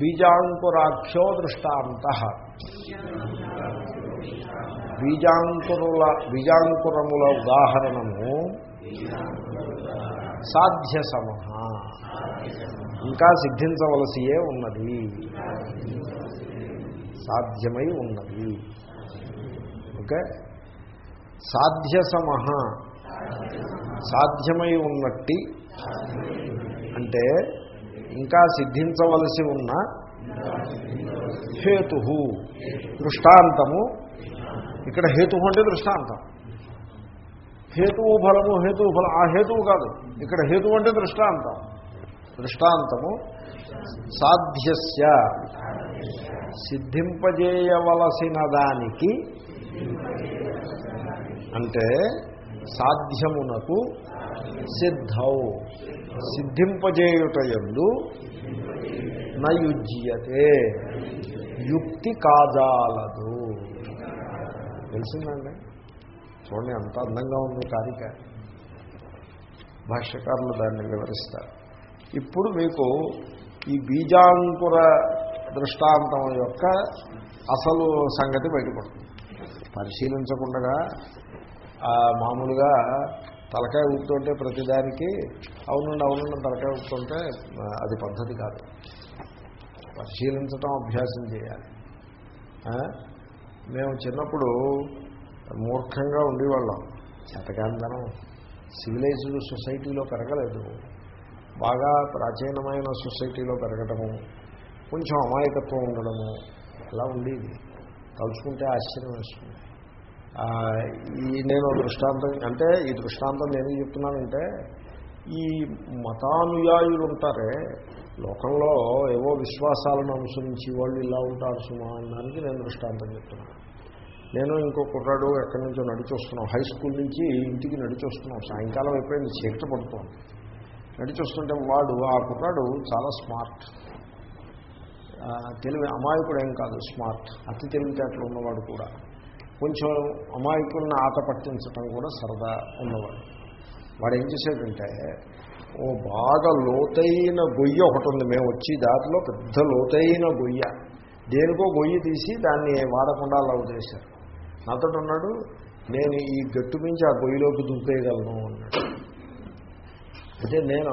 బీజాంకురాఖ్యో దృష్టాంత బీజాంకురుల బీజాంకురముల ఉదాహరణము సాధ్య సమహ ఇంకా సిద్ధించవలసియే ఉన్నది. సాధ్యమై ఉన్నది. ఓకే? సాధ్య సమహ సాధ్యమై ఉన్నట్టి అంటే ఇంకా సిద్ధించవలసి ఉన్న హేతు దృష్టాంతము. ఇక్కడ హేతు అంటే దృష్టాంతం. హేతువు ఫలము హేతువు ఫలం ఆ హేతువు కాదు. ఇక్కడ హేతు అంటే దృష్టాంతం. దృష్టాంతము సాధ్యస్య. సిద్ధింపజేయవలసిన దానికి అంటే సాధ్యమునకు సిద్ధౌ. సిద్ధింపజేయుటయందు నయుజ్యతే. యుక్తి కాజాలదు. తెలిసిందండి? చూడండి అంత అందంగా ఉంది కారిక. భాష్యకారులు దాన్ని వివరిస్తారు. ఇప్పుడు మీకు ఈ బీజాంకుర దృష్టాంతం యొక్క అసలు సంగతి బయటపడుతుంది. పరిశీలించకుండా మామూలుగా తలకాయ ఊపుతుంటే ప్రతిదానికి అవునండి అవునండి తలకాయ ఊపుతుంటే అది పద్ధతి కాదు. పరిశీలించటం అభ్యాసం చేయాలి. మేము చిన్నప్పుడు మూర్ఖంగా ఉండేవాళ్ళం. శతకాంతనం సివిలైజ్డ్ సొసైటీలో పెరగలేదు. బాగా ప్రాచీనమైన సొసైటీలో పెరగటము కొంచెం అమాయకత్వం ఉండడము అలా ఉండేది. తలుచుకుంటే ఆశ్చర్యం వేస్తుంది. ఈ నేను దృష్టాంతం అంటే ఈ దృష్టాంతం నేను చెప్తున్నానంటే ఈ మతానుయాయులు ఉంటారే లోకంలో ఏవో విశ్వాసాలను అనుసరించి వాళ్ళు ఇలా ఉంటారు సుమా అనడానికి నేను దృష్టాంతం చెప్తున్నాను. నేను ఇంకో కుర్రాడు ఎక్కడి నుంచో నడిచొస్తున్నాం. హై స్కూల్ నుంచి ఇంటికి నడిచొస్తున్నాం. సాయంకాలం అయిపోయింది చీకట పడుతోంది. నడిచొస్తుంటే వాడు ఆ కుర్రాడు చాలా స్మార్ట్. తెలివి అమాయకుడు ఏం కాదు స్మార్ట్. అతి తెలివితేటలు ఉన్నవాడు కూడా. కొంచెం అమాయకులను ఆట పట్టించటం కూడా సరదా ఉన్నవాడు. వాడు ఏం చేసేటంటే ఓ బాగా లోతైన గొయ్య ఒకటి ఉంది. మేము వచ్చి దాంట్లో పెద్ద లోతైన గొయ్య. దేనికో గొయ్యి తీసి దాన్ని వాడకుండా అలా వదిలేశారు. నాతో ఉన్నాడు నేను ఈ గట్టు మించి ఆ గొయ్యిలోకి దుంపేయగలను అన్నాడు. అంటే నేను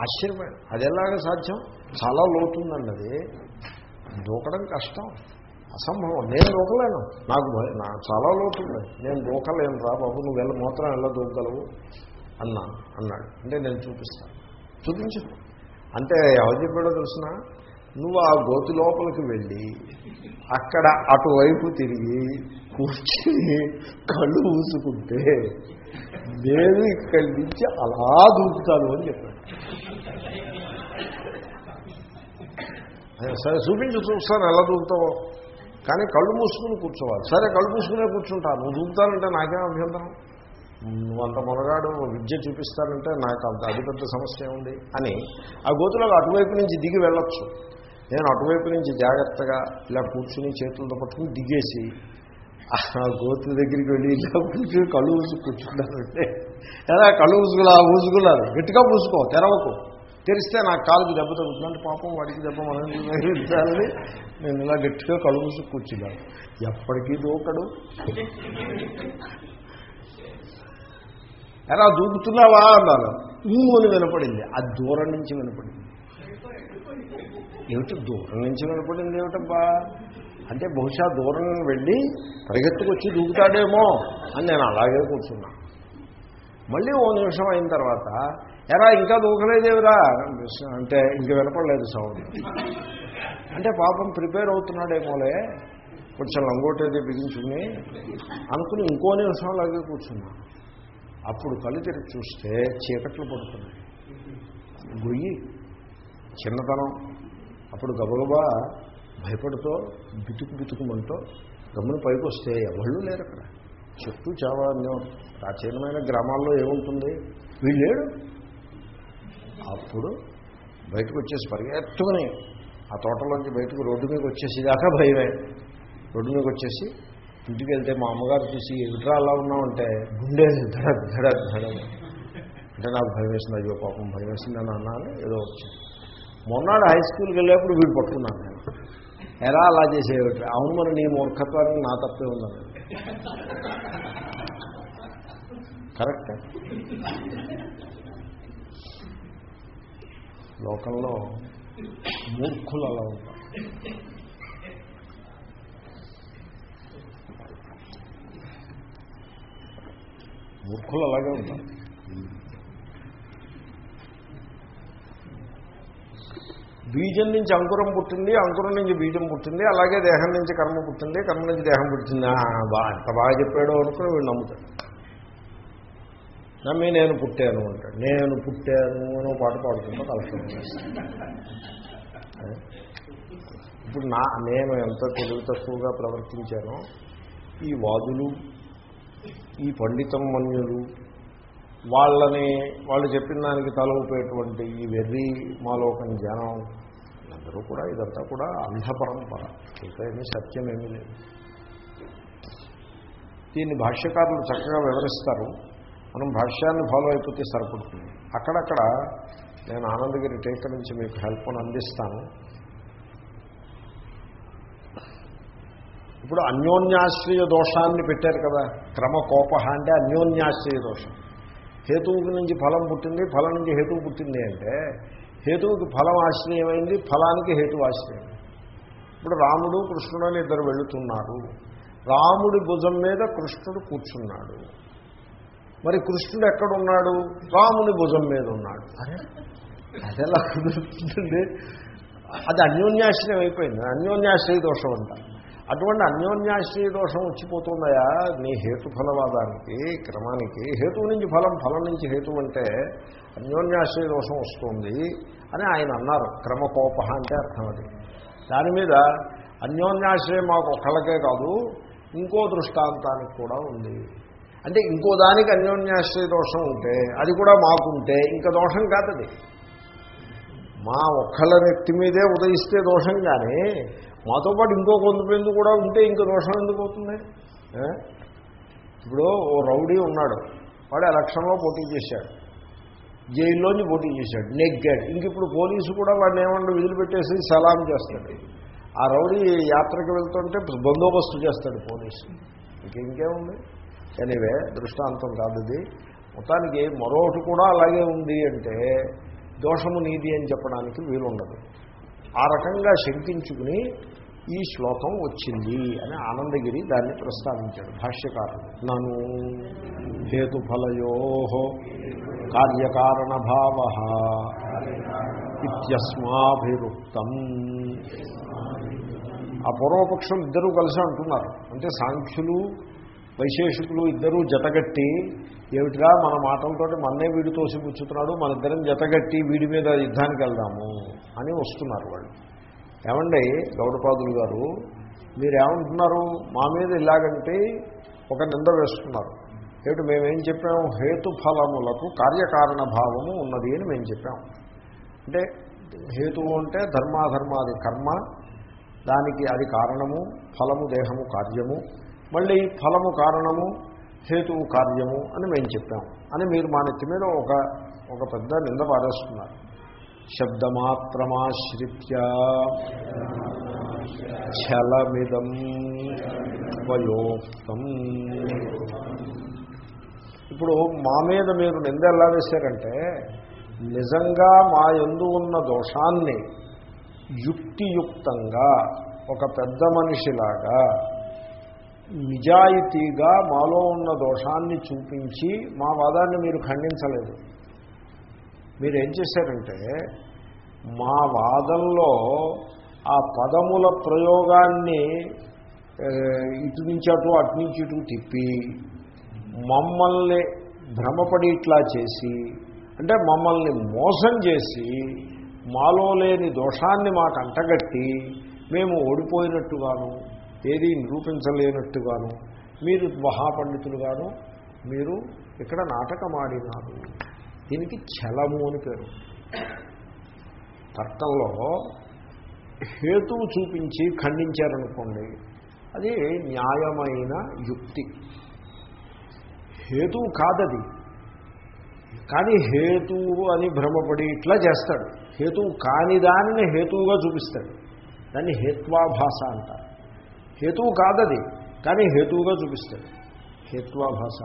ఆశ్చర్యపోయాను. అది ఎలాగ సాధ్యం? చాలా లోతుందండి అది. దూకడం కష్టం. అసంభవం. నేను దూకలేను నాకు నా చాలా లోతుంది. నేను దూకలేను రా బాబు. నువ్వు వెళ్ళ మాత్రం ఎలా దూకగలవు అన్నా అన్నాడు. అంటే నేను చూపిస్తాను చూపించు. అంటే ఎవరు చెప్పాడో తెలిసిన? నువ్వు ఆ గోతి లోపలికి వెళ్ళి అక్కడ అటువైపు తిరిగి కూర్చుని కళ్ళు ఊసుకుంటే నేను ఇక్కడి నుంచి అలా దూకుతాను అని చెప్పాడు. సరే చూపించి చూస్తాను. ఎలా దూకుతావో? కానీ కళ్ళు మూసుకుని కూర్చోవాలి. సరే కళ్ళు మూసుకునే కూర్చుంటా. నువ్వు దూకుతానంటే నాకేం అభ్యంతరం? నువ్వు అంత మొనగాడు విద్య చూపిస్తానంటే నాకు అంత అతిపెద్ద సమస్య ఉంది అని ఆ గోతులో అటువైపు నుంచి దిగి వెళ్ళొచ్చు. నేను అటువైపు నుంచి జాగ్రత్తగా ఇలా కూర్చుని చేతులతో పట్టుకుని దిగేసి ఆ గోతుల దగ్గరికి వెళ్ళి ఇలా కూర్చుని కళ్ళు ఊసుకు కూర్చుంటానంటే ఎలా? కళ్ళు ఊసుకులా ఊసుకులారు గట్టిగా పూసుకో తెరవకు. తెరిస్తే నాకు కాలుకి దెబ్బ తగ్గుతుందంటే పాపం వాడికి దెబ్బ మనం ఇచ్చాలని నేను ఇలా గట్టిగా కళ్ళు కూర్చున్నాను. ఎప్పటికీ దూకడు. ఎలా దూకుతున్నావా అన్నారు ఊ అని వినపడింది. అది దూరం నుంచి వినపడింది. ఏమిటి దూరం నుంచి వినపడింది ఏమిటబ్బా? అంటే బహుశా దూరం వెళ్ళి పరిగెత్తుకొచ్చి దూకుతాడేమో అని నేను అలాగే కూర్చున్నా మళ్ళీ ఓ నిమిషం అయిన తర్వాత ఎరా ఇంకా దూకలేదేవిరా అంటే ఇంక వినపడలేదు సౌండ్. అంటే పాపం ప్రిపేర్ అవుతున్నాడేమోలే. కొంచెం లంగోటేది బిగించుకుని అనుకుని ఇంకో నిమిషం అలాగే కూర్చున్నా. అప్పుడు కళ్ళు తెరిచి చూస్తే చీకట్లు పడుతున్నాయి. గొయ్యి చిన్నతనం. అప్పుడు గబగబా భయపడుతో బితుకు బితుకుమంటూ గమ్మున పైకి వస్తే ఎవళ్ళు లేరు అక్కడ. చెట్టు చావా ప్రాచీనమైన గ్రామాల్లో ఏముంటుంది? వీళ్ళేడు అప్పుడు బయటకు వచ్చేసి పరిగెత్తుకుని ఆ తోటలోంచి బయటకు రోడ్డు మీదకి వచ్చేసి దాకా భయమే. రోడ్డు మీదకి వచ్చేసి ఇంటికి వెళ్తే మా అమ్మగారు చూసి ఎదురా అలా ఉన్నామంటే గుండె ధడ ధడ ధడ అంటే నాకు భయం వేసింది అయ్యో పాపం భయం వేసింది అని అన్నాను ఏదో వచ్చింది మొన్నాడు హై స్కూల్కి వెళ్ళేప్పుడు వీడు పట్టుకున్నాను నేను ఎలా అలా చేసేవి అవును మరి నీ మూర్ఖత్వానికి నా తప్పే ఉందని కరెక్ట్ లోకంలో మూర్ఖులు అలా ఉంటారు. మూర్ఖులు అలాగే ఉంటారు. బీజం నుంచి అంకురం పుట్టింది అంకురం నుంచి బీజం పుట్టింది అలాగే దేహం నుంచి కర్మ పుట్టింది కర్మ నుంచి దేహం పుట్టింది. బాగా బా ఎంత బాగా చెప్పాడో అనుకుని వీడు నమ్ముతాడు. నమ్మి నేను పుట్టాను అంటాడు. నేను పుట్టాను అని పాట పాడుకుంటా కలెక్షన్ ఇప్పుడు నా నేను ఎంత తెలివి తక్కువగా ప్రవర్తించానో ఈ వాదులు ఈ పండితం మన్యులు వాళ్ళని వాళ్ళు చెప్పిన దానికి తల ఊపేటువంటి ఈ వెర్రి మాలోకం జ్ఞానం అందరూ కూడా ఇదంతా కూడా అంధ పరంపర. ఇంకా ఏమీ సత్యం ఏమీ లేదు. దీన్ని భాష్యకారులు చక్కగా వివరిస్తారు. మనం భాష్యాన్ని ఫాలో అయిపోతే సరిపడుతుంది. అక్కడక్కడ నేను ఆనందగిరి టేక నుంచి మీకు హెల్ప్ అని అందిస్తాను. ఇప్పుడు అన్యోన్యాశ్రయ దోషాన్ని పెట్టారు కదా క్రమ కోప అంటే అన్యోన్యాశ్రయ దోషం. హేతువుకి నుంచి ఫలం పుట్టింది ఫలం నుంచి హేతువు పుట్టింది అంటే హేతువుకి ఫలం ఆశ్రయమైంది ఫలానికి హేతు ఆశ్రయం ఇప్పుడు రాముడు కృష్ణుడు అని ఇద్దరు వెళుతున్నారు. రాముడి భుజం మీద కృష్ణుడు కూర్చున్నాడు. మరి కృష్ణుడు ఎక్కడున్నాడు? రాముని భుజం మీద ఉన్నాడు. అరే అదెలా కుదురుతుందండి? అది అన్యోన్యాశ్రయం అయిపోయింది. అన్యోన్యాశ్రయ దోషం అంట. అటువంటి అన్యోన్యాశ్రయ దోషం వచ్చిపోతుందయా? నీ హేతుఫలవాదానికి క్రమానికి. హేతువు నుంచి ఫలం ఫలం నుంచి హేతు అంటే అన్యోన్యాశ్రయ దోషం వస్తుంది అని ఆయన అన్నారు. క్రమకోప అంటే అర్థం అది. దాని మీద అన్యోన్యాశ్రయం మాకు ఒక్కళ్ళకే కాదు ఇంకో దృష్టాంతానికి కూడా ఉంది. అంటే ఇంకో దానికి అన్యోన్యాశ్రయ దోషం ఉంటే అది కూడా మాకుంటే ఇంకా దోషం కాదది. మా ఒక్కళ్ళ వ్యక్తి మీదే ఉదయిస్తే దోషం కానీ మాతో పాటు ఇంకో కొంతమంది కూడా ఉంటే ఇంకా దోషం ఎందుకు అవుతుంది? ఇప్పుడు ఓ రౌడీ ఉన్నాడు వాడు ఎలక్షన్లో పోటీ చేశాడు. జైల్లోంచి పోటీ చేశాడు నెగ్గాడు. ఇంక ఇప్పుడు పోలీసు కూడా వాడిని ఏమన్నా విధులు పెట్టేసి సలాం చేస్తాడు. ఆ రౌడీ యాత్రకు వెళ్తుంటే బందోబస్తు చేస్తాడు పోలీసు. ఇంక ఇంకేముంది? ఎనివే దృష్టాంతం కాదు ఇది. మొత్తానికి మరోటి కూడా అలాగే ఉంది అంటే దోషము నీది అని చెప్పడానికి వీలుండదు. ఆ రకంగా శంకించుకుని ఈ శ్లోకం వచ్చింది అని ఆనందగిరి దాన్ని ప్రస్తావించాడు. భాష్యకారుడు నను హేతుఫలయో కార్యకారణభావ ఇత్యస్మాభిరుక్తం. ఆ పూర్వపక్షం ఇద్దరూ కలిసి అంటున్నారు. అంటే సాంఖ్యులు వైశేషికులు ఇద్దరూ జతగట్టి ఏమిటిరా మన మాటలతోటి మన్నే వీడు తోసిపుచ్చుతున్నాడు మన ఇద్దరం జతగట్టి వీడి మీద యుద్ధానికి వెళ్దాము అని వస్తున్నారు వాళ్ళు. ఏమండి గౌడపాదులు గారు మీరేమంటున్నారు? మా మీద ఇలాగంటే ఒక నింద వేస్తున్నారు. ఏమిటి మేమేం చెప్పాము? హేతుఫలములకు కార్యకారణ భావము ఉన్నది అని మేము చెప్పాము. అంటే హేతువు అంటే ధర్మాధర్మాది కర్మ దానికి అది కారణము ఫలము దేహము కార్యము. మళ్ళీ ఫలము కారణము హేతువు కార్యము అని మేము చెప్పాము. అని మీరు మా నెత్తి మీద ఒక ఒక పెద్ద నింద పారేస్తున్నారు. శబ్దమాత్రమాశ్రిత్య ఛలమిదం వయోక్తం. ఇప్పుడు మా మీద మీరు నింద ఎలా వేశారంటే నిజంగా మా ఎందు ఉన్న దోషాన్ని యుక్తియుక్తంగా ఒక పెద్ద మనిషిలాగా నిజాయితీగా మాలో ఉన్న దోషాన్ని చూపించి మా వాదాన్ని మీరు ఖండించలేదు. మీరు ఏం చేశారంటే మా వాదంలో ఆ పదముల ప్రయోగాన్ని ఇటు నుంచి అటు అటు నుంచి ఇటు తిప్పి మమ్మల్ని భ్రమపడి ఇట్లా చేసి అంటే మమ్మల్ని మోసం చేసి మాలో లేని దోషాన్ని మాకు అంటగట్టి మేము ఓడిపోయినట్టుగాను ఏది నిరూపించలేనట్టుగాను మీరు మహాపండితులుగాను మీరు ఇక్కడ నాటకమాడినారు. దీనికి ఛలము అని పేరు. తర్కంలో హేతువు చూపించి ఖండించారనుకోండి అది న్యాయమైన యుక్తి. హేతువు కాదది. కానీ హేతువు అని భ్రమపడి ఇట్లా చేస్తాడు. హేతువు కాని దానిని హేతువుగా చూపిస్తాడు. దాన్ని హేత్వాభాష అంటారు. హేతువు కాదది కానీ హేతువుగా చూపిస్తాడు హేత్వాభాష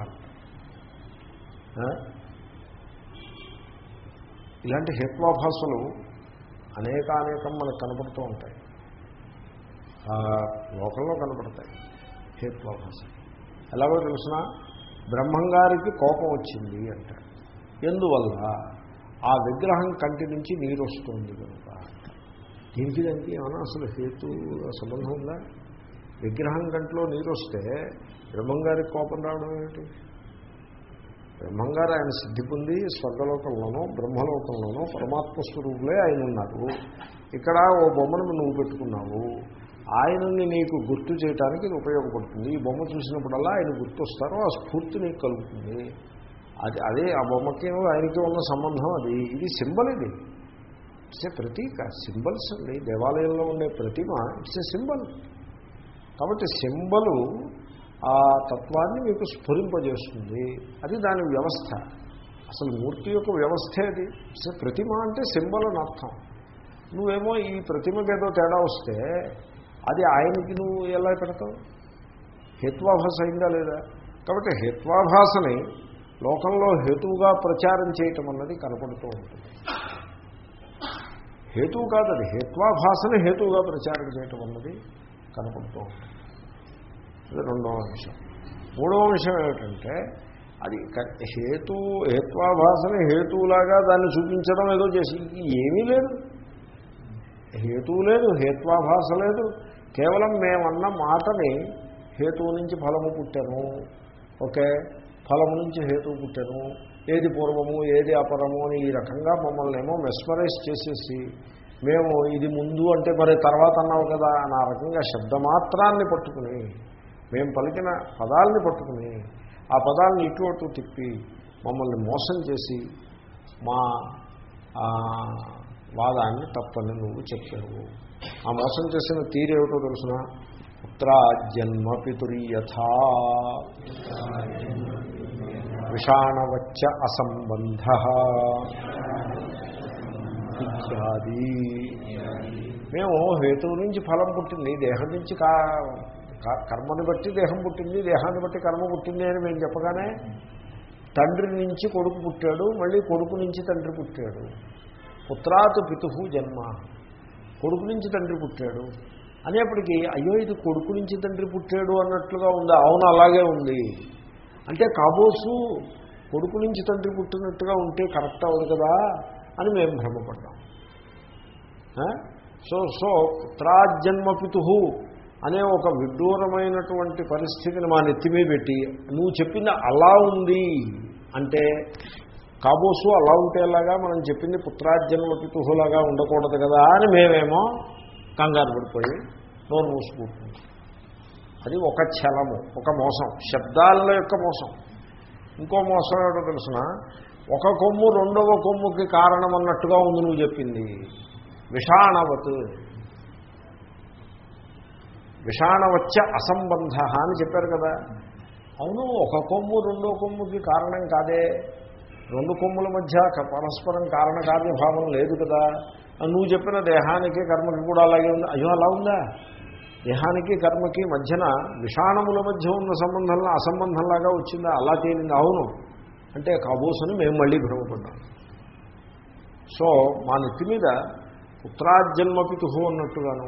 ఇలాంటి హేత్వాభాషలు అనేకానేకం మనకు కనపడుతూ ఉంటాయి. లోకంలో కనపడతాయి హేత్వాభాష ఎలాగో తెలిసిన బ్రహ్మంగారికి కోపం వచ్చింది అంటాడు ఎందువల్ల? ఆ విగ్రహం కంటి నుంచి నీరు వస్తుంది కనుక. దీనికి దానికి ఏమైనా అసలు హేతు సంబంధం ఉందా? విగ్రహం గంటలో నీరు వస్తే బ్రహ్మంగారికి కోపం రావడం ఏమిటి? బ్రహ్మంగారు ఆయన సిద్ధి పొంది స్వర్గలోకంలోనో బ్రహ్మలోకంలోనో పరమాత్మ స్వరూపులే ఆయన ఉన్నారు ఇక్కడ ఓ బొమ్మను నువ్వు పెట్టుకున్నావు. ఆయనని నీకు గుర్తు చేయడానికి ఇది ఉపయోగపడుతుంది. ఈ బొమ్మ చూసినప్పుడల్లా ఆయన గుర్తొస్తారో ఆ స్ఫూర్తి నీకు కలుగుతుంది. అది అదే ఆ బొమ్మకి ఆయనకి ఉన్న సంబంధం అది. ఇది సింబల్ ఇది. ఇట్స్ ఏ ప్రతీక సింబల్స్ అండి. దేవాలయంలో ఉండే ప్రతిమ ఇట్స్ ఏ సింబల్. కాబట్టి సింబలు ఆ తత్వాన్ని మీకు స్ఫురింపజేస్తుంది. అది దాని వ్యవస్థ. అసలు మూర్తి యొక్క వ్యవస్థే అది ప్రతిమ అంటే సింబల్ అని అర్థం. నువ్వేమో ఈ ప్రతిమకి ఏదో తేడా వస్తే అది ఆయనకి నువ్వు ఎలా పెడతావు? హేత్వాభాస అయిందా లేదా? కాబట్టి హేత్వాభాసని లోకంలో హేతువుగా ప్రచారం చేయటం అన్నది కనపడుతూ ఉంటుంది. హేతువు కాదు అది హేత్వాభాసని హేతువుగా ప్రచారం చేయటం అన్నది కనపడుతూ ఉంటుంది ఇది రెండవ అంశం మూడవ అంశం ఏమిటంటే అది హేతు హేత్వాభాసని హేతువులాగా దాన్ని చూపించడం ఏదో చేసి ఏమీ లేదు. హేతువు లేదు హేత్వాభాస లేదు. కేవలం మేమన్న మాటని హేతువు నుంచి ఫలము పుట్టాను. ఓకే? ఫలము నుంచి హేతువు పుట్టాను. ఏది పూర్వము ఏది అపరము అని ఈ రకంగా మమ్మల్ని ఏమో మెస్మరైజ్ చేసేసి మేము ఇది ముందు అంటే మరి తర్వాత అన్నావు కదా అని ఆ రకంగా శబ్దమాత్రాన్ని పట్టుకుని మేము పలికిన పదాలని పట్టుకుని ఆ పదాలను ఇటు అటు తిప్పి మమ్మల్ని మోసం చేసి మా వాదాన్ని తప్పని నువ్వు చెప్పావు. ఆ మోసం చేసిన తీరేమిటో తెలుసిన? పుత్రా జన్మ పితుర్యథా విషాణవచ్చ అసంబంధ. ఇత్యాది మేము హేతువు నుంచి ఫలం పుట్టింది దేహం నుంచి కా కర్మని బట్టి దేహం పుట్టింది దేహాన్ని బట్టి కర్మ పుట్టింది అని మేము చెప్పగానే తండ్రి నుంచి కొడుకు పుట్టాడు మళ్ళీ కొడుకు నుంచి తండ్రి పుట్టాడు. పుత్రాత్ పితుహు జన్మ. కొడుకు నుంచి తండ్రి పుట్టాడు. అనేప్పటికీ అయ్యో ఇది కొడుకు నుంచి తండ్రి పుట్టాడు అన్నట్లుగా ఉంది? అవును అలాగే ఉంది. అంటే కాబోసు కొడుకు నుంచి తండ్రి పుట్టినట్టుగా ఉంటే కరెక్ట్ అవ్వదు కదా అని మేము భ్రమపడ్డాం. సో సో సో పుత్రాజన్మపితు అనే ఒక విడ్డూరమైనటువంటి పరిస్థితిని మా నెత్తిమే పెట్టి నువ్వు చెప్పింది అలా ఉంది. అంటే కాబోసు అలా ఉంటేలాగా మనం చెప్పింది పుత్రాజన్మపితుహులాగా ఉండకూడదు కదా అని మేమేమో కంగారు పడిపోయి నోరు మూసుకుంటుంది అది ఒక చలము ఒక మోసం శబ్దాల యొక్క మోసం. ఇంకో మోసం ఏమిటో తెలిసిన? ఒక కొమ్ము రెండవ కొమ్ముకి కారణం అన్నట్టుగా ఉంది నువ్వు చెప్పింది. విషాణవత్. విషాణవచ్చ అసంబంధ అని చెప్పారు కదా. అవును ఒక కొమ్ము రెండో కొమ్ముకి కారణం కాదే. రెండు కొమ్ముల మధ్య క- పరస్పరం కారణకార్యభావం లేదు కదా. నువ్వు చెప్పిన దేహానికి కర్మకి కూడా అలాగే ఉంది. అయ్యో అలా ఉందా? దేహానికి కర్మకి మధ్యన విషాణముల మధ్య ఉన్న సంబంధంలో అసంబంధంలాగా వచ్చిందా? అలా తేలింది. అవును. అంటే కాబోసుని మేము మళ్ళీ భ్రమపడ్డాం. సో మా నెత్తి మీద పుత్రాజన్మపితుహు అన్నట్టుగాను